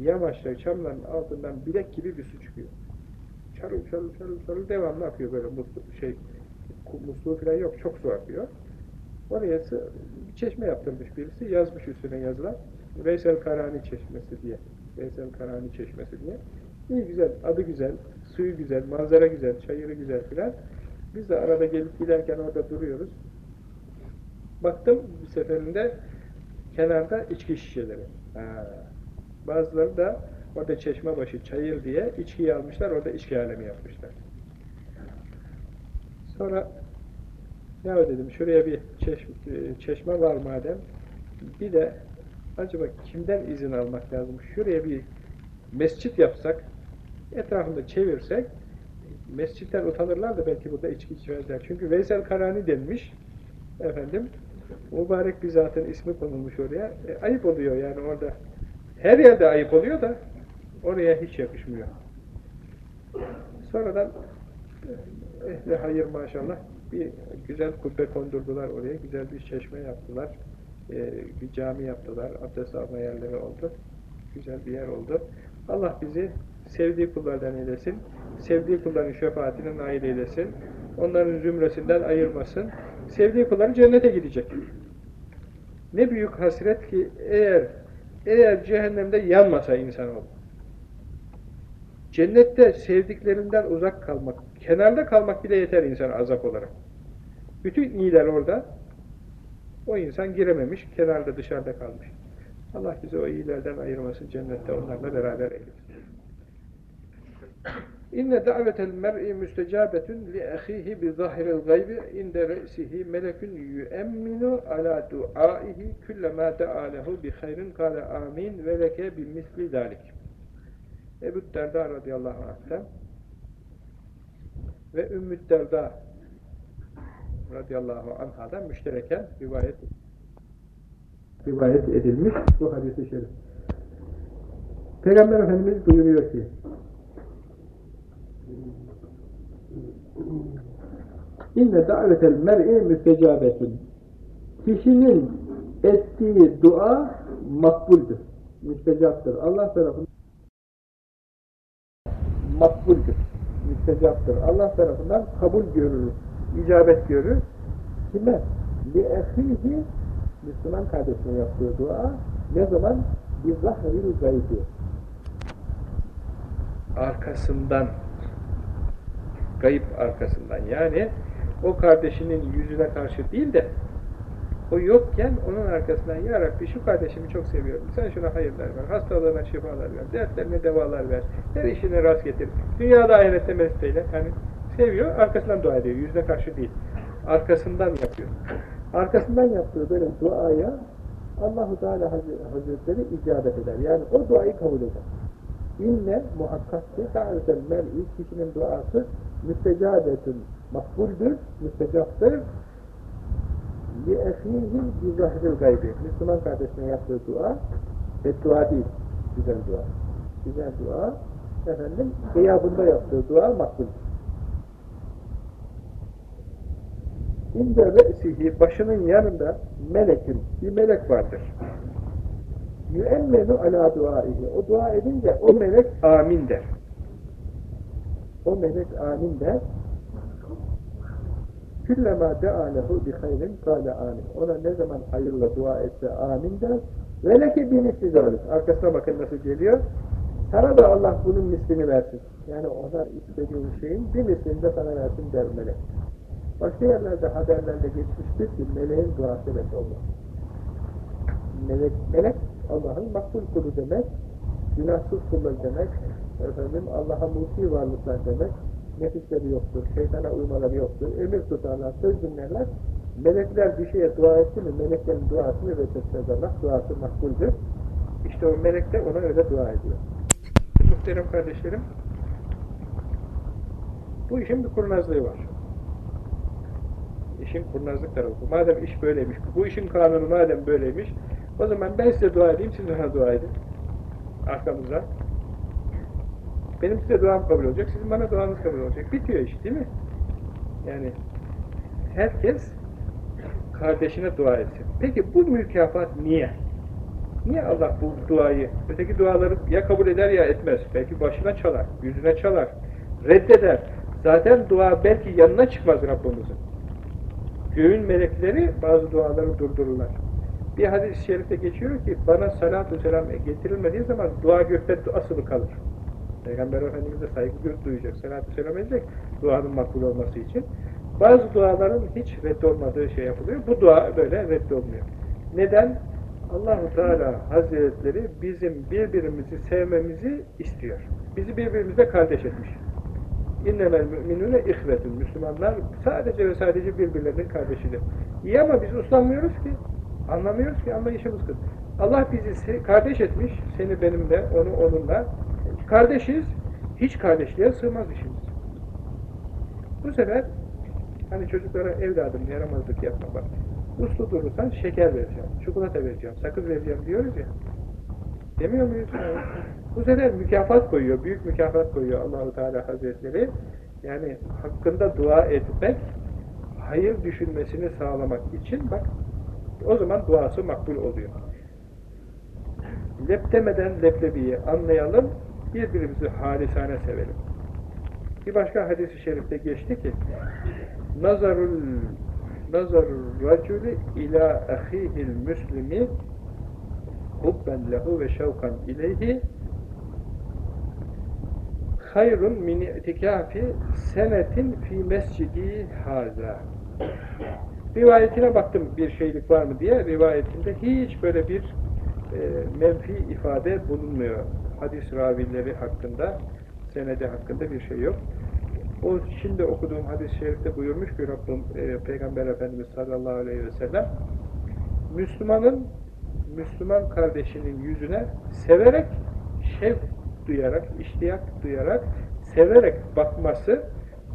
yamaçla çamların altından bilek gibi bir su çıkıyor. Çarıl çarıl çarıl çarıl devamlı akıyor böyle muslu, şey musluğu falan yok çok su akıyor. Oraya bir çeşme yaptırmış birisi yazmış üstüne yazılar. Veysel Karani Çeşmesi diye. Veysel Karani Çeşmesi diye. İyi güzel, adı güzel, suyu güzel, manzara güzel, çayırı güzel filan. Biz de arada gelip giderken orada duruyoruz. Baktım bir seferinde kenarda içki şişeleri. Ha. Bazıları da orada çeşme başı çayır diye içkiyi almışlar, orada içki alemi yapmışlar. Sonra ya dedim şuraya bir çeşme, çeşme var madem bir de acaba kimden izin almak lazım? Şuraya bir mescit yapsak etrafında çevirsek mescitten utanırlar da belki burada içki içmezler. Çünkü Veysel Karani denmiş efendim mübarek bir zatın ismi konulmuş oraya. E, ayıp oluyor yani orada. Her yerde ayıp oluyor da oraya hiç yakışmıyor. Sonradan ehli hayır maşallah bir güzel kubbe kondurdular oraya. Güzel bir çeşme yaptılar. Ee, bir cami yaptılar. Abdest alma yerleri oldu. Güzel bir yer oldu. Allah bizi sevdiği kullardan eylesin. Sevdiği kulların şefaatine nail eylesin. Onların zümresinden ayırmasın. Sevdiği kulları cennete gidecek. Ne büyük hasret ki eğer eğer cehennemde yanmasa insanoğlu. Cennette sevdiklerinden uzak kalmak, kenarda kalmak bile yeter insan azap olarak. Bütün iyiler orada. O insan girememiş, kenarda dışarıda kalmış. Allah bizi o iyilerden ayırmasın, cennette onlarla beraber eylesin. İnne davetel mer'i müstecabetun li ahihi bi zahiril gaybi inde re'sihi melekun yu'emminu ala duaihi kullama da'a lehu bi hayrin kâle amin ve leke bi misli dalik. Ebu Derda radıyallahu anh'ten ve Ümmü Derda radıyallahu anhadan müştereken rivayet rivayet edilmiş bu hadis-i şerif. Peygamber Efendimiz buyuruyor ki İnne davetel mer'i müstecabetun Kişinin ettiği dua makbuldür. Müstecaptır. Allah tarafından makbuldür. Müstecaptır. Allah tarafından kabul görür. icabet görür. Kime? Ehihi Müslüman kardeşine yaptığı dua ne zaman? Bir zahril gaybi. Arkasından Gayip arkasından. Yani o kardeşinin yüzüne karşı değil de o yokken onun arkasından Ya Rabbi şu kardeşimi çok seviyorum. Sen şuna hayırlar ver. Hastalığına şifalar ver. Dertlerine devalar ver. Her işine rast getir. Dünyada ahirette mesut eyle. Yani seviyor. Arkasından dua ediyor. Yüzüne karşı değil. Arkasından yapıyor. Arkasından yaptığı böyle duaya Allahu Teala Hazretleri icabet eder. Yani o duayı kabul eder. İnne muhakkak ki davetel mer'i kişinin duası müstecabetün makbuldür, müstecaptır. Bi zahril gaybi. Müslüman kardeşine yaptığı dua ve dua değil, güzel dua. Güzel dua, efendim, gıyabında yaptığı dua makbuldür. İnde re'sihi, başının yanında melekin, bir melek vardır. Yüemmenu ala duaihi. O dua edince o melek amin der. O melek amin der. Küllema de'a lehu bi hayrin kâle amin. Ona ne zaman hayırla dua etse amin der. Ve leke bir misli. Arkasına bakın nasıl geliyor. Sana da Allah bunun mislini versin. Yani ona istediğin şeyin bir mislini de sana versin der melek. Başka yerlerde haberlerde geçmiştir ki meleğin duası demek olmaz. Melek, melek Allah'ın makbul kulu demek, günahsız kullar demek, efendim Allah'a muti varlıklar demek, nefisleri yoktur, şeytana uymaları yoktur, emir tutarlar, söz dinlerler. Melekler bir şeye dua etti mi, meleklerin duasını reddetmez Allah, duası makbuldür. İşte o melek de ona öyle dua ediyor. Muhterem kardeşlerim, bu işin bir kurnazlığı var. İşin kurnazlık tarafı. Madem iş böyleymiş, bu işin kanunu madem böyleymiş, o zaman ben size dua edeyim, siz bana dua edin. Arkamızda. Benim size duam kabul olacak, sizin bana duanız kabul olacak. Bitiyor iş değil mi? Yani herkes kardeşine dua etsin. Peki bu mükafat niye? Niye Allah bu duayı, öteki duaları ya kabul eder ya etmez. Belki başına çalar, yüzüne çalar, reddeder. Zaten dua belki yanına çıkmaz Rabbimizin. Göğün melekleri bazı duaları durdururlar. Bir hadis-i şerifte geçiyor ki bana salatü selam getirilmediği zaman dua gökte asılı kalır. Peygamber Efendimiz'e saygı duyacak, salatü selam edecek duanın makbul olması için. Bazı duaların hiç reddolmadığı şey yapılıyor. Bu dua böyle reddolmuyor. Neden? Allahu Teala Hazretleri bizim birbirimizi sevmemizi istiyor. Bizi birbirimizle kardeş etmiş. İnnemel müminüne ihvetün. Müslümanlar sadece ve sadece birbirlerinin kardeşidir. İyi ama biz uslanmıyoruz ki. Anlamıyoruz ki anlayışımız kız. Allah bizi kardeş etmiş, seni benimle, onu onunla. Kardeşiz, hiç kardeşliğe sığmaz işimiz. Bu sefer hani çocuklara evladım yaramazlık yapma bak. Uslu durursan şeker vereceğim, çikolata vereceğim, sakız vereceğim diyoruz ya. Demiyor muyuz? Bu sefer mükafat koyuyor, büyük mükafat koyuyor Allahu Teala Hazretleri. Yani hakkında dua etmek, hayır düşünmesini sağlamak için bak o zaman duası makbul oluyor. Lep demeden leblebiyi anlayalım, birbirimizi halisane sevelim. Bir başka hadis-i şerifte geçti ki nazarul nazarul racülü ila ahihil müslimi hubben lehu ve şevkan ileyhi hayrun min itikafi senetin fi mescidi haza Rivayetine baktım bir şeylik var mı diye. Rivayetinde hiç böyle bir e, menfi ifade bulunmuyor. Hadis ravileri hakkında, senedi hakkında bir şey yok. O şimdi okuduğum hadis-i şerifte buyurmuş ki Rabbim, e, Peygamber Efendimiz sallallahu aleyhi ve sellem Müslümanın Müslüman kardeşinin yüzüne severek, şevk duyarak, iştiyak duyarak, severek bakması,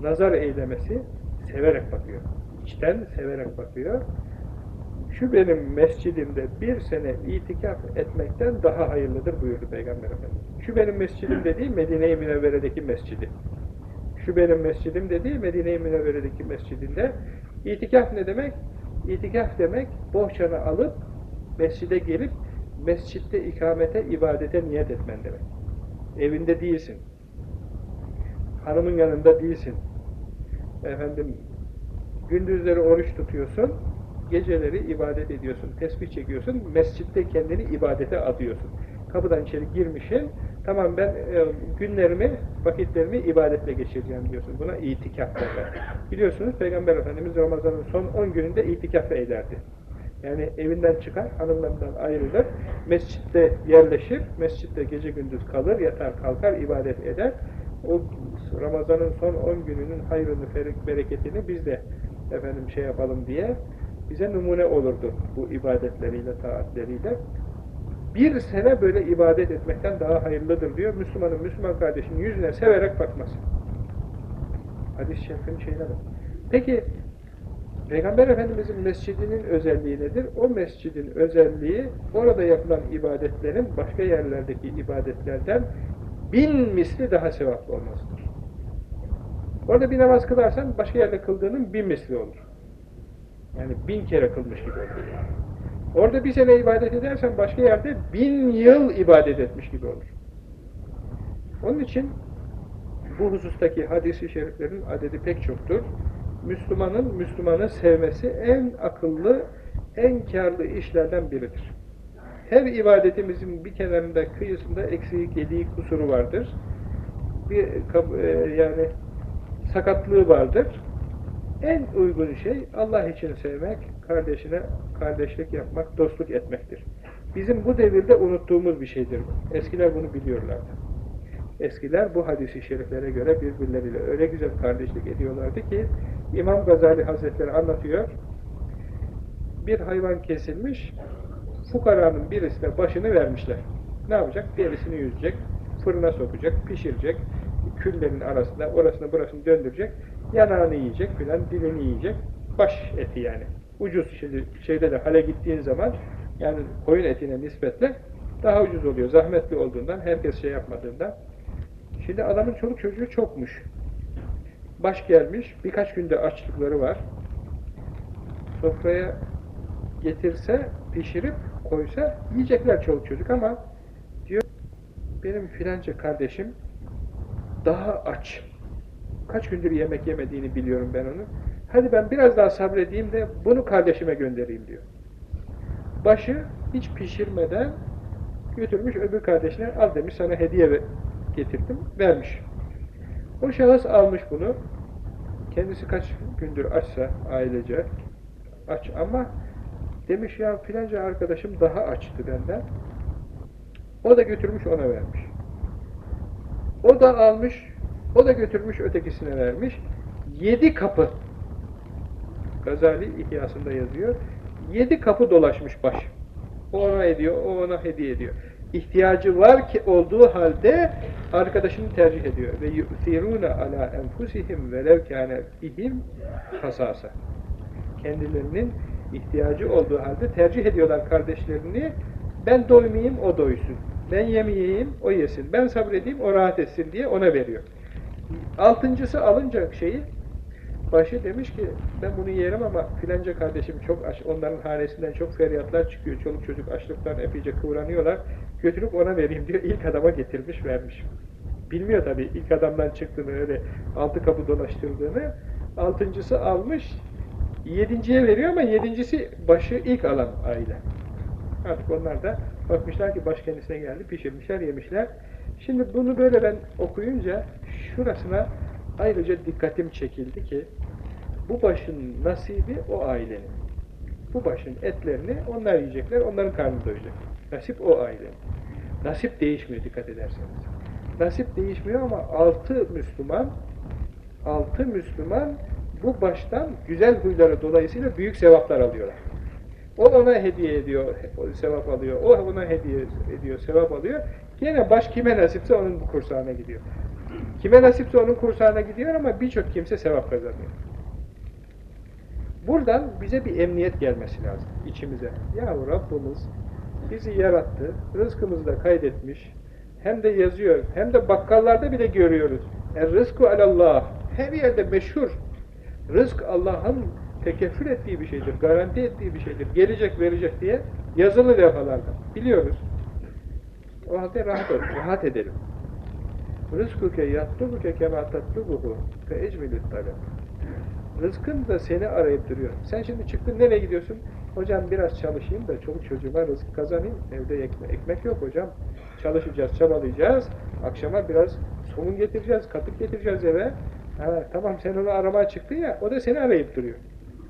nazar eylemesi, severek bakıyor. İçten severek bakıyor. Şu benim mescidimde bir sene itikaf etmekten daha hayırlıdır buyurdu Peygamber Efendimiz. Şu benim mescidim dediği Medine-i Münevvere'deki mescidi. Şu benim mescidim dediği Medine-i Münevvere'deki mescidinde. İtikaf ne demek? İtikaf demek bohçanı alıp mescide gelip mescitte ikamete, ibadete niyet etmen demek. Evinde değilsin. Hanımın yanında değilsin. Efendim gündüzleri oruç tutuyorsun, geceleri ibadet ediyorsun, tesbih çekiyorsun, mescitte kendini ibadete adıyorsun. Kapıdan içeri girmişsin, tamam ben e, günlerimi, vakitlerimi ibadetle geçireceğim diyorsun. Buna itikaf derler. Biliyorsunuz Peygamber Efendimiz Ramazan'ın son 10 gününde itikaf ederdi. Yani evinden çıkar, hanımlarından ayrılır, mescitte yerleşir, mescitte gece gündüz kalır, yatar kalkar, ibadet eder. O Ramazan'ın son 10 gününün hayrını, bereketini biz de efendim şey yapalım diye bize numune olurdu bu ibadetleriyle, taatleriyle. Bir sene böyle ibadet etmekten daha hayırlıdır diyor. Müslümanın, Müslüman kardeşinin yüzüne severek bakması. Hadis-i şerifin şeyine bak. Peki, Peygamber Efendimizin mescidinin özelliği nedir? O mescidin özelliği, orada yapılan ibadetlerin başka yerlerdeki ibadetlerden bin misli daha sevaplı olmasıdır. Orada bir namaz kılarsan başka yerde kıldığının bin misli olur. Yani bin kere kılmış gibi olur. Orada bir sene ibadet edersen başka yerde bin yıl ibadet etmiş gibi olur. Onun için bu husustaki hadisi şeriflerin adedi pek çoktur. Müslümanın Müslümanı sevmesi en akıllı, en karlı işlerden biridir. Her ibadetimizin bir kenarında, kıyısında eksiği, gediği, kusuru vardır. Bir e, yani sakatlığı vardır. En uygun şey Allah için sevmek, kardeşine kardeşlik yapmak, dostluk etmektir. Bizim bu devirde unuttuğumuz bir şeydir. Eskiler bunu biliyorlardı. Eskiler bu hadisi şeriflere göre birbirleriyle öyle güzel kardeşlik ediyorlardı ki İmam Gazali Hazretleri anlatıyor. Bir hayvan kesilmiş, fukaranın birisine başını vermişler. Ne yapacak? Derisini yüzecek, fırına sokacak, pişirecek, küllerin arasında orasını burasını döndürecek, yanağını yiyecek filan, dilini yiyecek, baş eti yani. Ucuz şimdi şeyde de hale gittiğin zaman yani koyun etine nispetle daha ucuz oluyor. Zahmetli olduğundan, herkes şey yapmadığından. Şimdi adamın çoluk çocuğu çokmuş. Baş gelmiş, birkaç günde açlıkları var. Sofraya getirse, pişirip koysa yiyecekler çoluk çocuk ama diyor benim filanca kardeşim daha aç. Kaç gündür yemek yemediğini biliyorum ben onu. Hadi ben biraz daha sabredeyim de bunu kardeşime göndereyim diyor. Başı hiç pişirmeden götürmüş öbür kardeşine al demiş sana hediye getirdim vermiş. O şahıs almış bunu. Kendisi kaç gündür açsa ailece aç ama demiş ya filanca arkadaşım daha açtı benden. O da götürmüş ona vermiş. O da almış, o da götürmüş ötekisine vermiş. Yedi kapı Gazali İhyasında yazıyor. Yedi kapı dolaşmış baş. O ona ediyor, o ona hediye ediyor. İhtiyacı var ki olduğu halde arkadaşını tercih ediyor. Ve yu'thirûne alâ enfusihim velev kâne ihim hasasa. Kendilerinin ihtiyacı olduğu halde tercih ediyorlar kardeşlerini. Ben doymayayım, o doysun. Ben yemeyeyim, o yesin. Ben sabredeyim, o rahat etsin diye ona veriyor. Altıncısı alınca şeyi, başı demiş ki ben bunu yerim ama filanca kardeşim çok aç, onların hanesinden çok feryatlar çıkıyor, çoluk çocuk açlıktan epeyce kıvranıyorlar, götürüp ona vereyim diyor, ilk adama getirmiş vermiş. Bilmiyor tabii ilk adamdan çıktığını, öyle altı kapı dolaştırdığını, altıncısı almış, yedinciye veriyor ama yedincisi başı ilk alan aile. Artık onlar da bakmışlar ki baş kendisine geldi, pişirmişler, yemişler. Şimdi bunu böyle ben okuyunca şurasına ayrıca dikkatim çekildi ki Bu başın nasibi o ailenin. Bu başın etlerini onlar yiyecekler, onların karnı doyacak. Nasip o ailenin. Nasip değişmiyor dikkat ederseniz. Nasip değişmiyor ama altı Müslüman altı Müslüman bu baştan güzel huyları dolayısıyla büyük sevaplar alıyorlar. O ona hediye ediyor, sevap alıyor. O ona hediye ediyor, sevap alıyor. Yine baş kime nasipse onun bu kursağına gidiyor. Kime nasipse onun kursağına gidiyor ama birçok kimse sevap kazanıyor. Buradan bize bir emniyet gelmesi lazım içimize. Ya Rabbimiz bizi yarattı, rızkımızı da kaydetmiş, hem de yazıyor, hem de bakkallarda bile görüyoruz. Er rızku alallah. Her yerde meşhur. Rızk Allah'ın tekeffül ettiği bir şeydir, garanti ettiği bir şeydir. Gelecek, verecek diye yazılı defalarda. Biliyoruz. O halde rahat ol, rahat edelim. Rızkuke yatlubuke kema tatlubuhu fe ecmilüt talep. Rızkın da seni arayıp duruyor. Sen şimdi çıktın nereye gidiyorsun? Hocam biraz çalışayım da çoluk çocuğuma rızk kazanayım. Evde ekmek, ekmek yok hocam. Çalışacağız, çabalayacağız. Akşama biraz somun getireceğiz, katık getireceğiz eve. Ha, tamam sen onu aramaya çıktın ya, o da seni arayıp duruyor.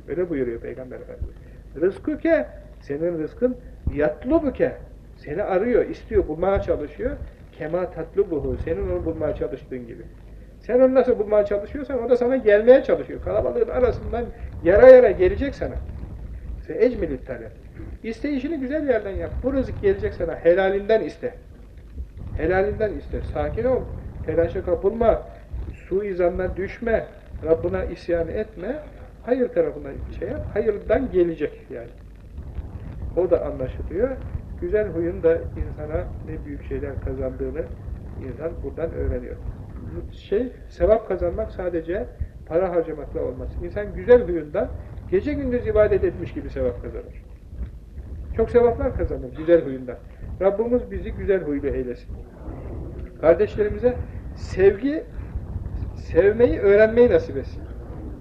Öyle buyuruyor Peygamber Efendimiz. Rızkuke, senin rızkın yatlubuke. Seni arıyor, istiyor, bulmaya çalışıyor. Kema tatlubuhu, senin onu bulmaya çalıştığın gibi. Sen onu nasıl bulmaya çalışıyorsan o da sana gelmeye çalışıyor. Kalabalığın arasından yara yara gelecek sana. Fe ecmelü talep. İsteyişini güzel yerden yap. Bu rızık gelecek sana. Helalinden iste. Helalinden iste. Sakin ol. Telaşa kapılma. Suizandan düşme. Rabbına isyan etme. Hayır tarafına şey yap. Hayırdan gelecek yani. O da anlaşılıyor. Güzel huyun da insana ne büyük şeyler kazandığını insan buradan öğreniyor. Şey, sevap kazanmak sadece para harcamakla olmaz. İnsan güzel huyundan gece gündüz ibadet etmiş gibi sevap kazanır. Çok sevaplar kazanır güzel huyundan. Rabbimiz bizi güzel huylu eylesin. Kardeşlerimize sevgi, sevmeyi öğrenmeyi nasip etsin.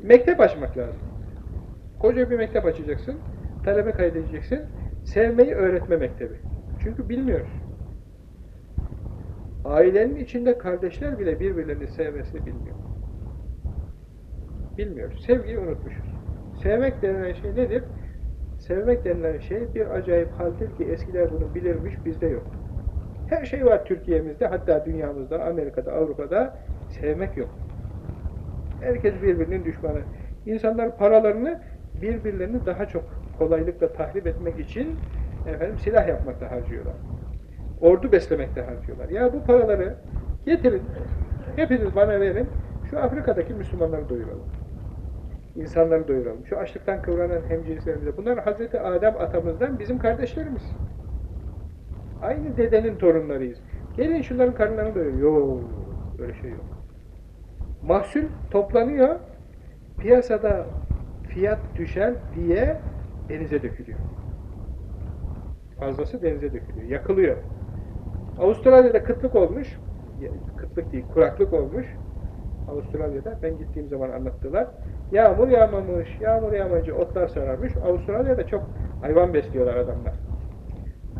Mektep açmak lazım. Koca bir mektep açacaksın, talebe kaydedeceksin, sevmeyi öğretme mektebi. Çünkü bilmiyoruz. Ailenin içinde kardeşler bile birbirlerini sevmesini bilmiyor. Bilmiyoruz. Sevgiyi unutmuşuz. Sevmek denilen şey nedir? Sevmek denilen şey bir acayip haldir ki eskiler bunu bilirmiş, bizde yok. Her şey var Türkiye'mizde, hatta dünyamızda, Amerika'da, Avrupa'da sevmek yok. Herkes birbirinin düşmanı. İnsanlar paralarını birbirlerini daha çok kolaylıkla tahrip etmek için efendim silah yapmakta harcıyorlar. Ordu beslemekte harcıyorlar. Ya bu paraları getirin, hepiniz bana verin, şu Afrika'daki Müslümanları doyuralım. İnsanları doyuralım. Şu açlıktan kıvranan hemcinslerimize. Bunlar Hazreti Adem atamızdan bizim kardeşlerimiz. Aynı dedenin torunlarıyız. Gelin şunların karınlarını doyurun. Yok, öyle şey yok. Mahsul toplanıyor, piyasada fiyat düşer diye denize dökülüyor. Fazlası denize dökülüyor, yakılıyor. Avustralya'da kıtlık olmuş, kıtlık değil, kuraklık olmuş. Avustralya'da, ben gittiğim zaman anlattılar. Yağmur yağmamış, yağmur yağmayınca otlar sararmış. Avustralya'da çok hayvan besliyorlar adamlar.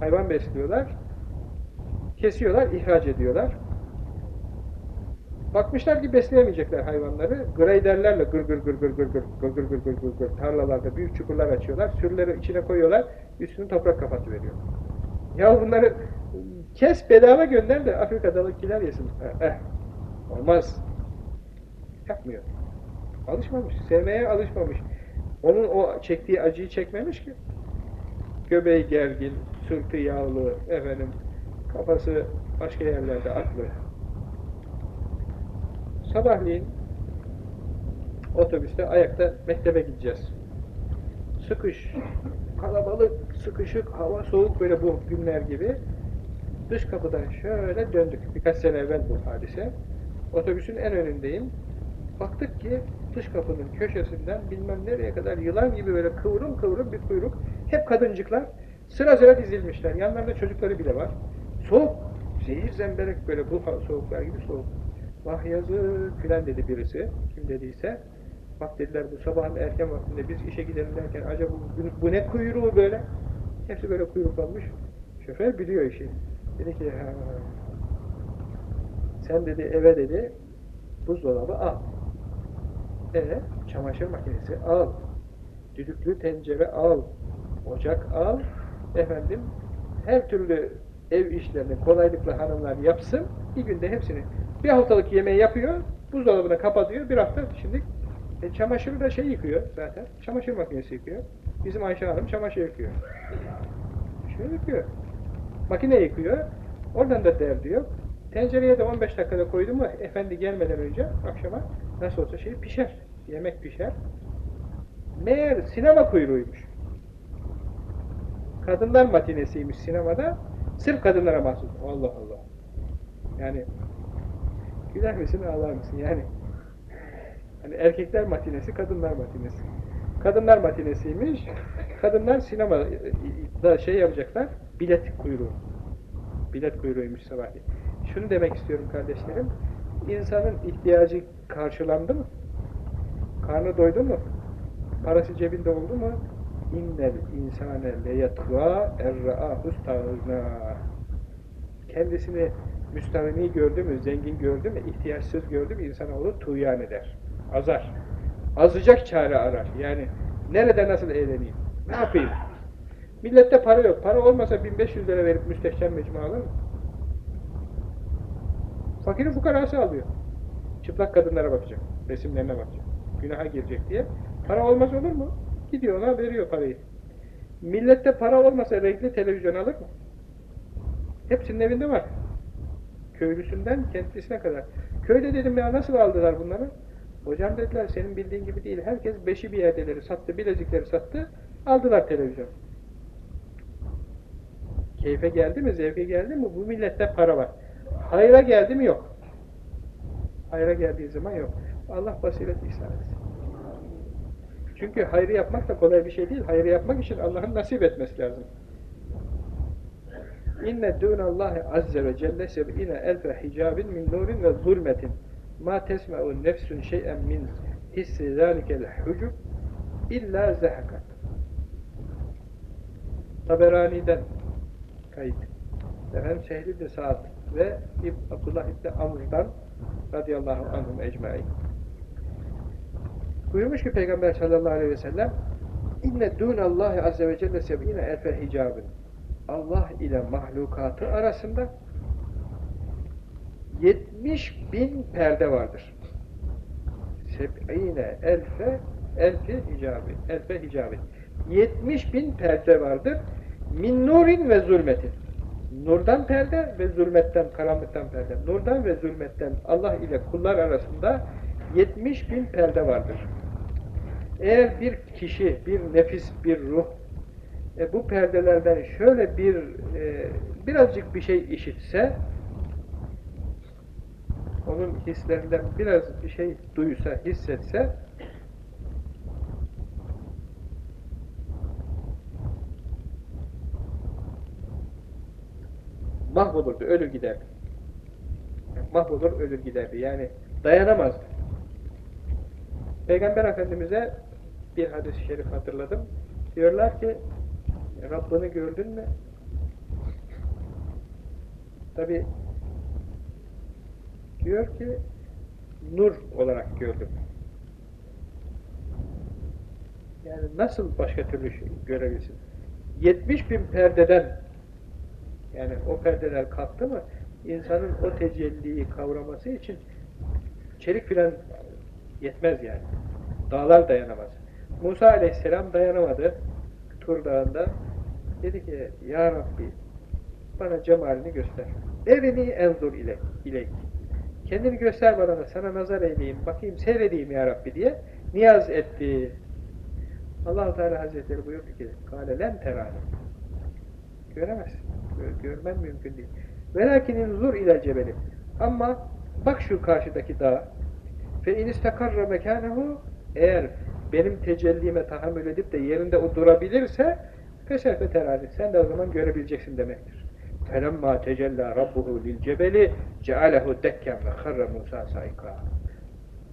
Hayvan besliyorlar, kesiyorlar, ihraç ediyorlar. Bakmışlar ki besleyemeyecekler hayvanları. Greyderlerle gır gır gır gır gır gır gır gır gır gır gır gır tarlalarda büyük çukurlar açıyorlar. Sürüleri içine koyuyorlar. Üstünü toprak kapatıveriyor. Ya bunları kes bedava gönder de Afrika'dakiler yesin. Eh, olmaz. Yapmıyor. Alışmamış. Sevmeye alışmamış. Onun o çektiği acıyı çekmemiş ki. Göbeği gergin, sırtı yağlı, efendim, kafası başka yerlerde aklı. Sabahleyin otobüste ayakta mektebe gideceğiz. Sıkış, kalabalık, sıkışık, hava soğuk böyle bu günler gibi. Dış kapıdan şöyle döndük. Birkaç sene evvel bu hadise. Otobüsün en önündeyim. Baktık ki dış kapının köşesinden bilmem nereye kadar yılan gibi böyle kıvrım kıvrım bir kuyruk. Hep kadıncıklar sıra sıra dizilmişler. Yanlarında çocukları bile var. Soğuk. Zehir zemberek böyle bu soğuklar gibi soğuk. Vah yazık filan dedi birisi. Kim dediyse. Bak dediler bu sabahın erken vaktinde biz işe gidelim derken acaba bu, bu ne kuyruğu böyle? Hepsi böyle kuyruk olmuş. Şoför biliyor işi. Dedi ki sen dedi eve dedi buzdolabı al. E, çamaşır makinesi al, düdüklü tencere al, ocak al, efendim her türlü ev işlerini kolaylıkla hanımlar yapsın, bir günde hepsini bir haftalık yemeği yapıyor, buzdolabına kapatıyor, bir hafta şimdi e, çamaşırı da şey yıkıyor zaten, çamaşır makinesi yıkıyor. Bizim Ayşe Hanım çamaşır yıkıyor. Şöyle yıkıyor. Makine yıkıyor, oradan da derdi yok. Tencereye de 15 dakikada koydum mu, efendi gelmeden önce akşama nasıl olsa şey pişer, yemek pişer. Meğer sinema kuyruğuymuş. Kadınlar matinesiymiş sinemada. Sırf kadınlara mahsus. Allah Allah. Yani güler misin ağlar mısın? Yani hani erkekler matinesi, kadınlar matinesi. Kadınlar matinesiymiş. Kadınlar sinemada şey yapacaklar. Bilet kuyruğu. Bilet kuyruğuymuş sabahleyin. Şunu demek istiyorum kardeşlerim. İnsanın ihtiyacı karşılandı mı? Karnı doydu mu? Parası cebinde oldu mu? İnnel insane leyetva erra'ahus tağına Kendisini müstahini gördü mü, zengin gördü mü, ihtiyaçsız gördü mü insanoğlu tuğyan eder. Azar. Azacak çare arar. Yani nerede nasıl eğleneyim? Ne yapayım? Millette para yok. Para olmasa 1500 lira verip müstehcen mecmu alır mı? Fakirin fukarası alıyor. Çıplak kadınlara bakacak. Resimlerine bakacak. Günaha girecek diye. Para olmaz olur mu? Gidiyor ona veriyor parayı. Millette para olmasa renkli televizyon alır mı? Hepsinin evinde var. Köylüsünden kentlisine kadar. Köyde dedim ya nasıl aldılar bunları? Hocam dediler senin bildiğin gibi değil. Herkes beşi bir yerdeleri sattı, bilezikleri sattı. Aldılar televizyon. Keyfe geldi mi, zevke geldi mi? Bu millette para var. Hayra geldi mi? Yok. Hayra geldiği zaman yok. Allah basiret ihsan etsin. Çünkü hayrı yapmak da kolay bir şey değil. Hayrı yapmak için Allah'ın nasip etmesi lazım. İnne dûnallâhi azze ve celle seb'ine elfe hicabin min nurin ve zulmetin ma tesme'u nefsun şey'en min hissi zâlikel hucub illa zehakat. Taberani'den kayıt. Efendim Sehl ibn Sa'd ve Abdullah ibn Amr'dan radıyallahu anhum ecmaîn. Buyurmuş ki Peygamber sallallahu aleyhi ve sellem İnne dûnallâhi azze ve celle seb'ine elfe hicabın Allah ile mahlukatı arasında 70 bin perde vardır. Seb'ine elfe elfi hicabi. Elfe hicabi. 70 bin perde vardır. Min nurin ve zulmetin. Nurdan perde ve zulmetten, karanlıktan perde. Nurdan ve zulmetten Allah ile kullar arasında 70 bin perde vardır. Eğer bir kişi, bir nefis, bir ruh e, bu perdelerden şöyle bir e, birazcık bir şey işitse onun hislerinden biraz bir şey duysa, hissetse mahvolurdu, ölür giderdi. Mahvolur, ölür giderdi. Yani dayanamazdı. Peygamber Efendimiz'e bir hadis-i şerif hatırladım. Diyorlar ki Rabbini gördün mü? Tabi diyor ki nur olarak gördüm. Yani nasıl başka türlü şey görebilsin? 70 bin perdeden yani o perdeler kalktı mı insanın o tecelliyi kavraması için çelik filan yetmez yani. Dağlar dayanamaz. Musa aleyhisselam dayanamadı. Tur dağında Dedi ki Ya Rabbi bana cemalini göster. Evini enzur ile ilek. Kendini göster bana da sana nazar eyleyeyim, bakayım, seyredeyim Ya Rabbi diye niyaz etti. allah Teala Hazretleri buyurdu ki Kale len terani. Göremezsin. Görmen mümkün değil. Velakinin zur ile cebeli. Ama bak şu karşıdaki dağa. Fe in istakarra mekanehu eğer benim tecellime tahammül edip de yerinde o durabilirse Fesefe teradi. Sen de o zaman görebileceksin demektir. فَلَمَّا تَجَلَّى رَبُّهُ لِلْجَبَلِ جَعَلَهُ دَكَّمْ وَخَرَّ مُوسَى سَيْقًا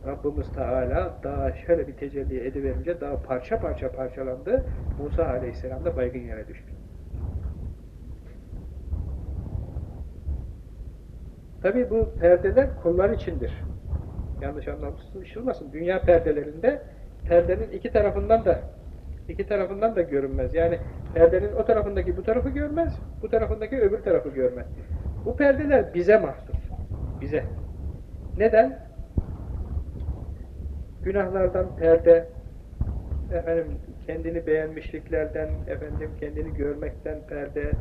Rabbimiz Teala daha şöyle bir tecelli ediverince daha parça parça parçalandı. Musa Aleyhisselam da baygın yere düştü. Tabi bu perdeler kullar içindir. Yanlış anlaşılmasın. Dünya perdelerinde perdenin iki tarafından da iki tarafından da görünmez. Yani perdenin o tarafındaki bu tarafı görmez, bu tarafındaki öbür tarafı görmez. Bu perdeler bize mahsus. Bize. Neden? Günahlardan perde, efendim kendini beğenmişliklerden, efendim kendini görmekten perde,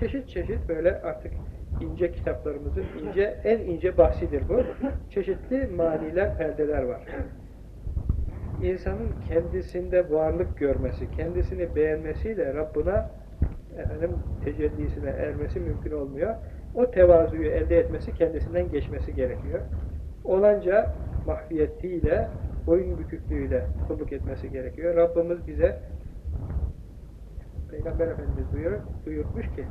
çeşit çeşit böyle artık ince kitaplarımızın ince, en ince bahsidir bu. Çeşitli maniler, perdeler var. İnsanın kendisinde varlık görmesi, kendisini beğenmesiyle Rabbına efendim, tecellisine ermesi mümkün olmuyor. O tevazuyu elde etmesi, kendisinden geçmesi gerekiyor. Olanca mahfiyetiyle, boyun büküklüğüyle kulluk etmesi gerekiyor. Rabbimiz bize Peygamber Efendimiz buyur, buyurmuş ki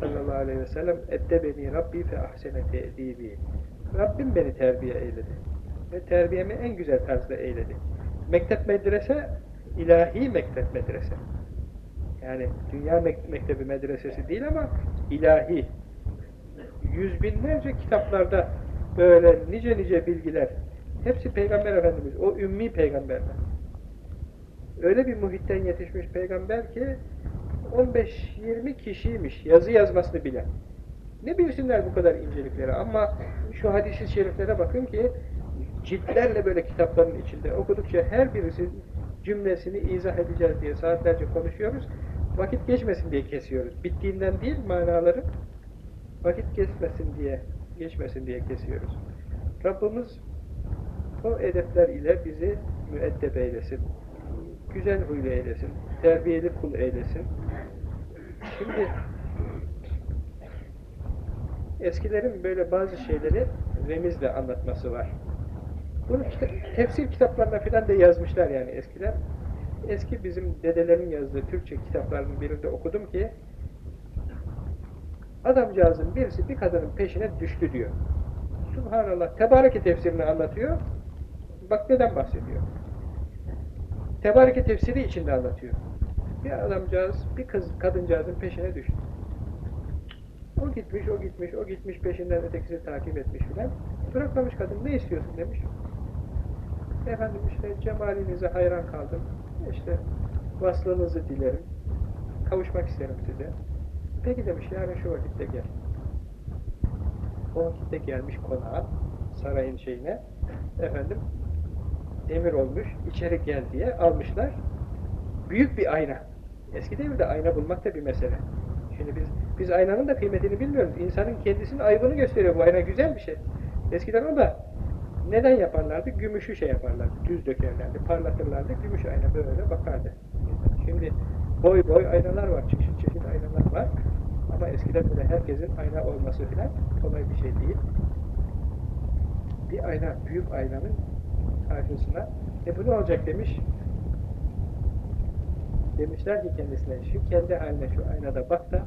sallallahu aleyhi ve sellem beni Rabbi fe ahsene te'dibi Rabbim beni terbiye eyledi. Ve terbiyemi en güzel tarzda eyledi. Mektep medrese, ilahi mektep medrese. Yani dünya mektebi medresesi değil ama ilahi. Yüz binlerce kitaplarda böyle nice nice bilgiler. Hepsi Peygamber Efendimiz, o ümmi peygamberler. Öyle bir muhitten yetişmiş peygamber ki 15-20 kişiymiş yazı yazmasını bilen. Ne bilsinler bu kadar incelikleri ama şu hadis-i şeriflere bakın ki ciltlerle böyle kitapların içinde okudukça her birisi cümlesini izah edeceğiz diye saatlerce konuşuyoruz. Vakit geçmesin diye kesiyoruz. Bittiğinden değil manaları vakit geçmesin diye geçmesin diye kesiyoruz. Rabbimiz o edepler ile bizi müeddep eylesin. Güzel huylu eylesin. Terbiyeli kul eylesin. Şimdi eskilerin böyle bazı şeyleri remizle anlatması var. Bunu tefsir kitaplarına filan da yazmışlar yani eskiler. Eski bizim dedelerin yazdığı Türkçe kitaplarının birinde okudum ki adamcağızın birisi bir kadının peşine düştü diyor. Subhanallah. Tebareke tefsirini anlatıyor. Bak neden bahsediyor. Tebareke tefsiri içinde anlatıyor. Bir adamcağız, bir kız, kadıncağızın peşine düştü. O gitmiş, o gitmiş, o gitmiş peşinden ötekisi takip etmiş filan. Bırakmamış kadın, ne istiyorsun demiş. Efendim işte cemalinize hayran kaldım. İşte vaslınızı dilerim. Kavuşmak isterim size. Peki demiş yarın şu vakitte gel. O vakitte gelmiş konağa, sarayın şeyine. Efendim emir olmuş, içeri gel diye almışlar. Büyük bir ayna. Eski devirde ayna bulmak da bir mesele. Şimdi biz biz aynanın da kıymetini bilmiyoruz. İnsanın kendisinin ayıbını gösteriyor bu ayna. Güzel bir şey. Eskiden o da neden yaparlardı? Gümüşü şey yaparlardı. Düz dökerlerdi, parlatırlardı. Gümüş ayna böyle bakardı. Şimdi boy boy aynalar var. Çeşit çeşit aynalar var. Ama eskiden böyle herkesin ayna olması filan kolay bir şey değil. Bir ayna, büyük aynanın karşısına e bu ne olacak demiş. Demişler ki kendisine şu kendi haline şu aynada bak da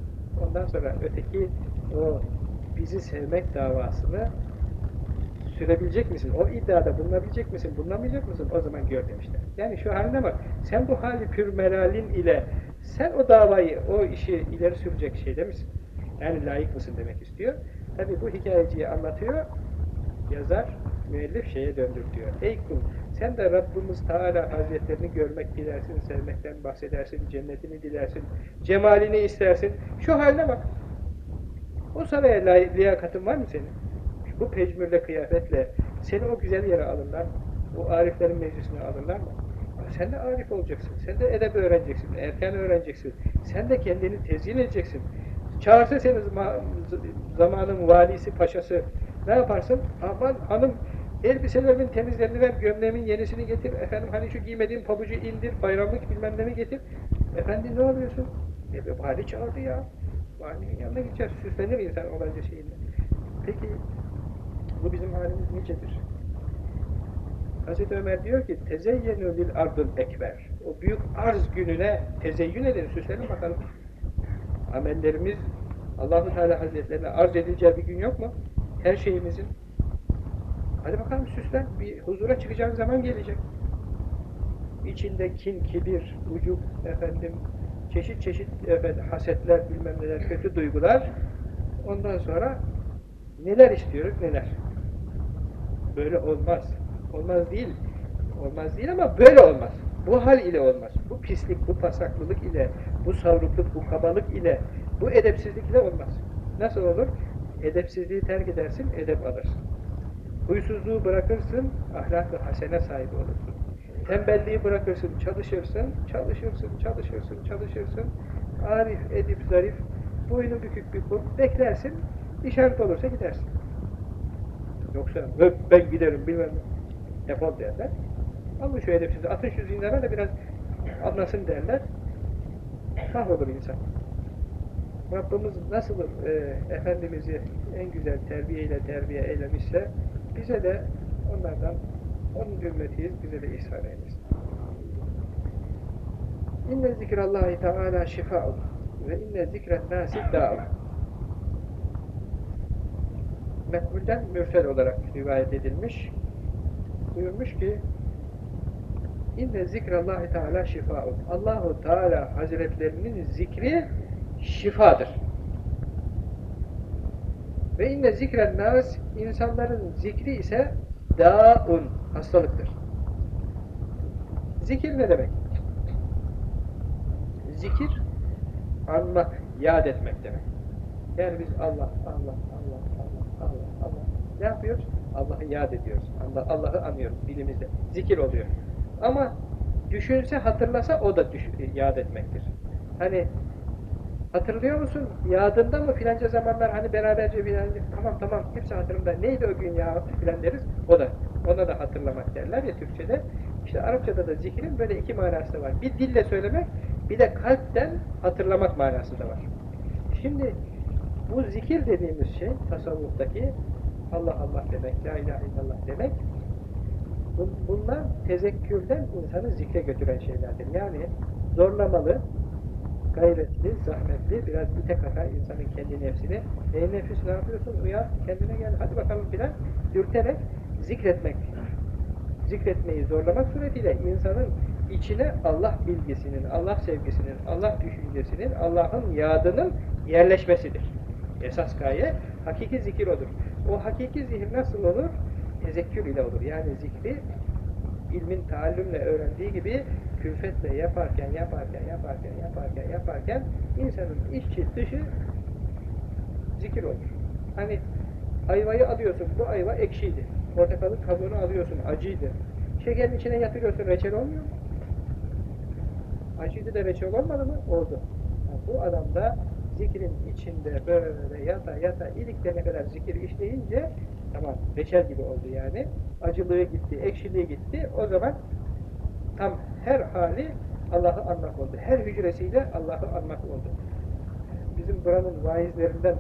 ondan sonra öteki o bizi sevmek davasını sürebilecek misin? O iddiada bulunabilecek misin? Bulunamayacak mısın? O zaman gör demişler. Yani şu haline bak. Sen bu hali pür melalin ile sen o davayı, o işi ileri sürecek şeyde misin? Yani layık mısın demek istiyor. Tabi bu hikayeciyi anlatıyor. Yazar, müellif şeye döndür diyor. Ey kul, sen de Rabbimiz Teala Hazretlerini görmek dilersin, sevmekten bahsedersin, cennetini dilersin, cemalini istersin. Şu haline bak. O saraya liyakatın var mı senin? Bu pecmürle, kıyafetle seni o güzel yere alırlar? O ariflerin meclisine alırlar mı? Sen de arif olacaksın. Sen de edeb öğreneceksin. Erken öğreneceksin. Sen de kendini tezyin edeceksin. Çağırsa seni zamanın valisi, paşası ne yaparsın? Aman hanım elbiselerimin temizlerini ver, gömleğimin yenisini getir. Efendim hani şu giymediğim pabucu indir, bayramlık bilmem ne getir. Efendi ne oluyorsun? E, vali çağırdı ya. Valinin yanına gideceğiz. Süslenir insan olanca şeyinde. Peki bu bizim halimiz nicedir? Hazreti Ömer diyor ki tezeyyenü lil ardıl ekber. O büyük arz gününe tezeyyün edin, süslenin bakalım. Amellerimiz Allahu Teala Hazretlerine arz edileceği bir gün yok mu? Her şeyimizin. Hadi bakalım süslen. Bir huzura çıkacağın zaman gelecek. İçinde kin, kibir, ucuk, efendim, çeşit çeşit efendim, hasetler, bilmem neler, kötü duygular. Ondan sonra neler istiyoruz, neler. Böyle olmaz. Olmaz değil. Olmaz değil ama böyle olmaz. Bu hal ile olmaz. Bu pislik, bu pasaklılık ile, bu savrukluk, bu kabalık ile, bu edepsizlik ile olmaz. Nasıl olur? Edepsizliği terk edersin, edep alırsın. Huysuzluğu bırakırsın, ahlak-ı hasene sahibi olursun. Tembelliği bırakırsın, çalışırsın, çalışırsın, çalışırsın, çalışırsın. Arif, edip, zarif, boynu bükük bir kul, beklersin, işaret olursa gidersin. Yoksa ben giderim bilmem ne, defol derler. Alın şu edepsizi, atın şu zindana da biraz anlasın derler. Mahvolur insan. Rabbimiz nasıl e, Efendimiz'i en güzel terbiyeyle terbiye eylemişse bize de onlardan onun ümmetiyiz, bize de ihsan eylesin. İnne zikrallahi teala şifa'un ve inne zikren nasi da'un. Mekbulden mürsel olarak rivayet edilmiş. Buyurmuş ki İnne zikrallahi teala şifaun. Allahu Teala Hazretlerinin zikri şifadır. Ve inne zikren nas insanların zikri ise daun hastalıktır. Zikir ne demek? Zikir anmak, yad etmek demek. Yani biz Allah, Allah, Allah. Ne yapıyoruz? Allah'ı yad ediyoruz. Allah, Allah'ı anıyoruz dilimizde. Zikir oluyor. Ama düşünse, hatırlasa o da düş yad etmektir. Hani hatırlıyor musun? Yadında mı filanca zamanlar hani beraberce filanca tamam tamam hepsi hatırımda. Neydi o gün ya filan deriz. O da. Ona da hatırlamak derler ya Türkçe'de. İşte Arapçada da zikrin böyle iki manası var. Bir dille söylemek, bir de kalpten hatırlamak manası da var. Şimdi bu zikir dediğimiz şey tasavvuftaki Allah Allah demek, La ilahe illallah demek bunlar tezekkürden insanı zikre götüren şeylerdir. Yani zorlamalı, gayretli, zahmetli, biraz ite kaka insanın kendi nefsini. Ey nefis ne yapıyorsun? Uyan, kendine gel, hadi bakalım filan dürterek zikretmek. Zikretmeyi zorlamak suretiyle insanın içine Allah bilgisinin, Allah sevgisinin, Allah düşüncesinin, Allah'ın yadının yerleşmesidir. Esas gaye hakiki zikir olur. O hakiki zihir nasıl olur? Tezekkür ile olur. Yani zikri ilmin taallümle öğrendiği gibi külfetle yaparken, yaparken, yaparken, yaparken, yaparken insanın içi dışı zikir olur. Hani ayvayı alıyorsun, bu ayva ekşiydi. Portakalın kabuğunu alıyorsun, acıydı. Şekerin içine yatırıyorsun, reçel olmuyor mu? Acıydı da reçel olmadı mı? Oldu. Yani bu adamda zikrin içinde böyle yata yata iliklerine kadar zikir işleyince tamam reçel gibi oldu yani. Acılığı gitti, ekşiliği gitti. O zaman tam her hali Allah'ı anmak oldu. Her hücresiyle Allah'ı anmak oldu. Bizim buranın vaizlerinden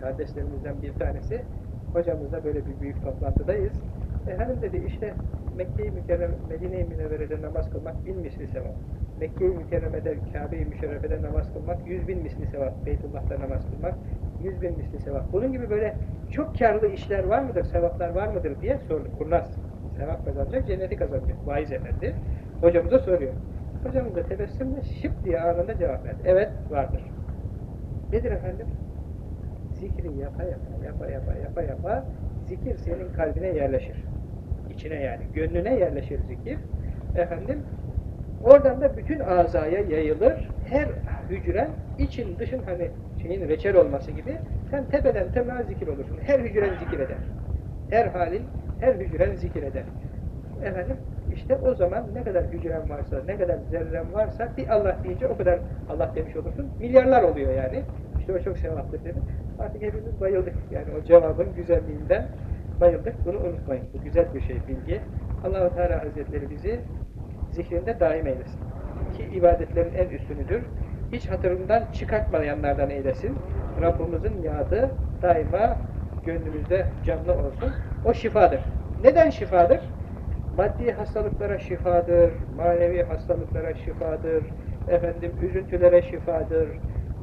kardeşlerimizden bir tanesi hocamızla böyle bir büyük toplantıdayız. Efendim dedi işte Mekke-i Mükerreme, Medine-i Münevvere'de namaz kılmak bin sevap. Mekke-i Mükerreme'de, Kabe-i Müşerrefe'de namaz kılmak yüz bin misli sevap. Beytullah'ta namaz kılmak yüz bin misli sevap. Bunun gibi böyle çok karlı işler var mıdır, sevaplar var mıdır diye sordu. Kurnaz. Sevap kazanacak, cenneti kazanacak. Vaiz efendi. Hocamıza soruyor. Hocamız da tebessümle şıp diye anında cevap verdi. Evet, vardır. Nedir efendim? Zikri yapa yapa, yapa yapa, yapa yapa, zikir senin kalbine yerleşir. İçine yani, gönlüne yerleşir zikir. Efendim, oradan da bütün azaya yayılır. Her hücren, için dışın hani şeyin reçel olması gibi, sen tepeden temel zikir olursun. Her hücren zikir eder. Her halin, her hücren zikir eder. Efendim, işte o zaman ne kadar hücren varsa, ne kadar zerren varsa bir Allah deyince o kadar Allah demiş olursun. Milyarlar oluyor yani. İşte o çok sevaptır dedi. Artık hepimiz bayıldık. Yani o cevabın güzelliğinden bayıldık. Bunu unutmayın. Bu güzel bir şey bilgi. Allahu Teala Hazretleri bizi zikrinde daim eylesin. Ki ibadetlerin en üstünüdür. Hiç hatırından çıkartmayanlardan eylesin. Rabbimizin yadı daima gönlümüzde canlı olsun. O şifadır. Neden şifadır? Maddi hastalıklara şifadır, manevi hastalıklara şifadır, efendim üzüntülere şifadır,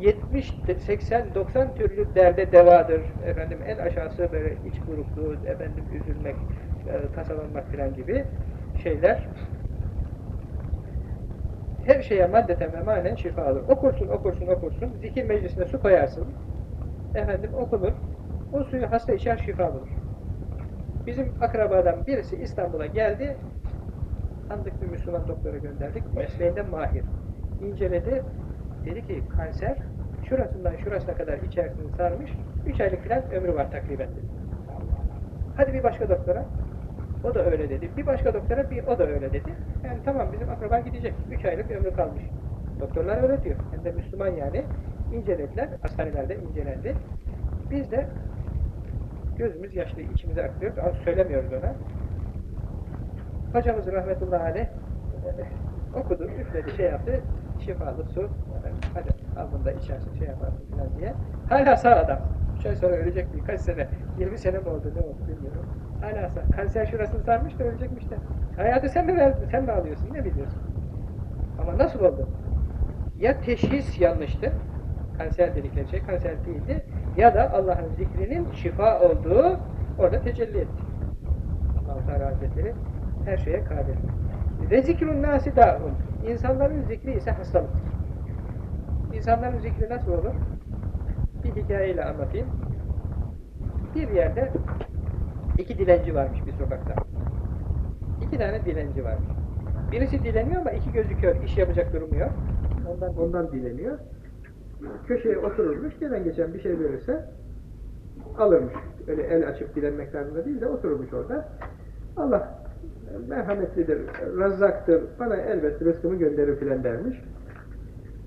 70, 80, 90 türlü derde devadır. Efendim en aşağısı böyle iç burukluğu, efendim üzülmek, e, tasalanmak filan gibi şeyler. Her şeye maddeten ve manen şifa olur. Okursun, okursun, okursun. Zikir meclisine su koyarsın. Efendim okunur. O suyu hasta içer şifa bulur. Bizim akrabadan birisi İstanbul'a geldi. Tanıdık bir Müslüman doktora gönderdik. Mesleğinde mahir. İnceledi. Dedi ki kanser şurasından şurasına kadar içerisini sarmış. 3 aylık falan ömrü var takriben dedi. Hadi bir başka doktora. O da öyle dedi. Bir başka doktora bir o da öyle dedi. Yani tamam bizim akraba gidecek. 3 aylık ömrü kalmış. Doktorlar öyle diyor. Hem de Müslüman yani. İncelediler. Hastanelerde incelendi. Biz de gözümüz yaşlı, içimize akıyor. Ama söylemiyoruz ona. Hocamız rahmetullahi aleyh e, okudu, üfledi, şey yaptı. Şifalı su. Hadi al bunu da içersin, şey yaparsın falan diye. Hala sağ adam. Üç ay sonra ölecek bir kaç sene, 20 sene mi oldu, ne oldu bilmiyorum. Hala sağ. Kanser şurasını sarmış da ölecekmiş de. Hayatı sen mi verdin, sen mi alıyorsun, ne biliyorsun? Ama nasıl oldu? Ya teşhis yanlıştı, kanser dedikleri şey kanser değildi, ya da Allah'ın zikrinin şifa olduğu orada tecelli etti. Allah-u Teala Hazretleri her şeye kadir. Ve zikrun nasi da'un. İnsanların zikri ise hastalıktır. İnsanların zikri nasıl olur? Bir hikayeyle anlatayım. Bir yerde iki dilenci varmış bir sokakta. İki tane dilenci varmış. Birisi dileniyor ama iki gözü kör, iş yapacak durumu yok. Ondan, ondan dileniyor. Köşeye otururmuş, gelen geçen bir şey verirse alırmış. Öyle el açıp dilenmek tarzında değil de otururmuş orada. Allah merhametlidir, razzaktır, bana elbet rızkımı gönderir filan dermiş.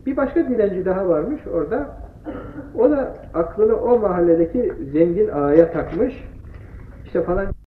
Bir başka dilenci daha varmış orada. O da aklını o mahalledeki zengin ağaya takmış. İşte falan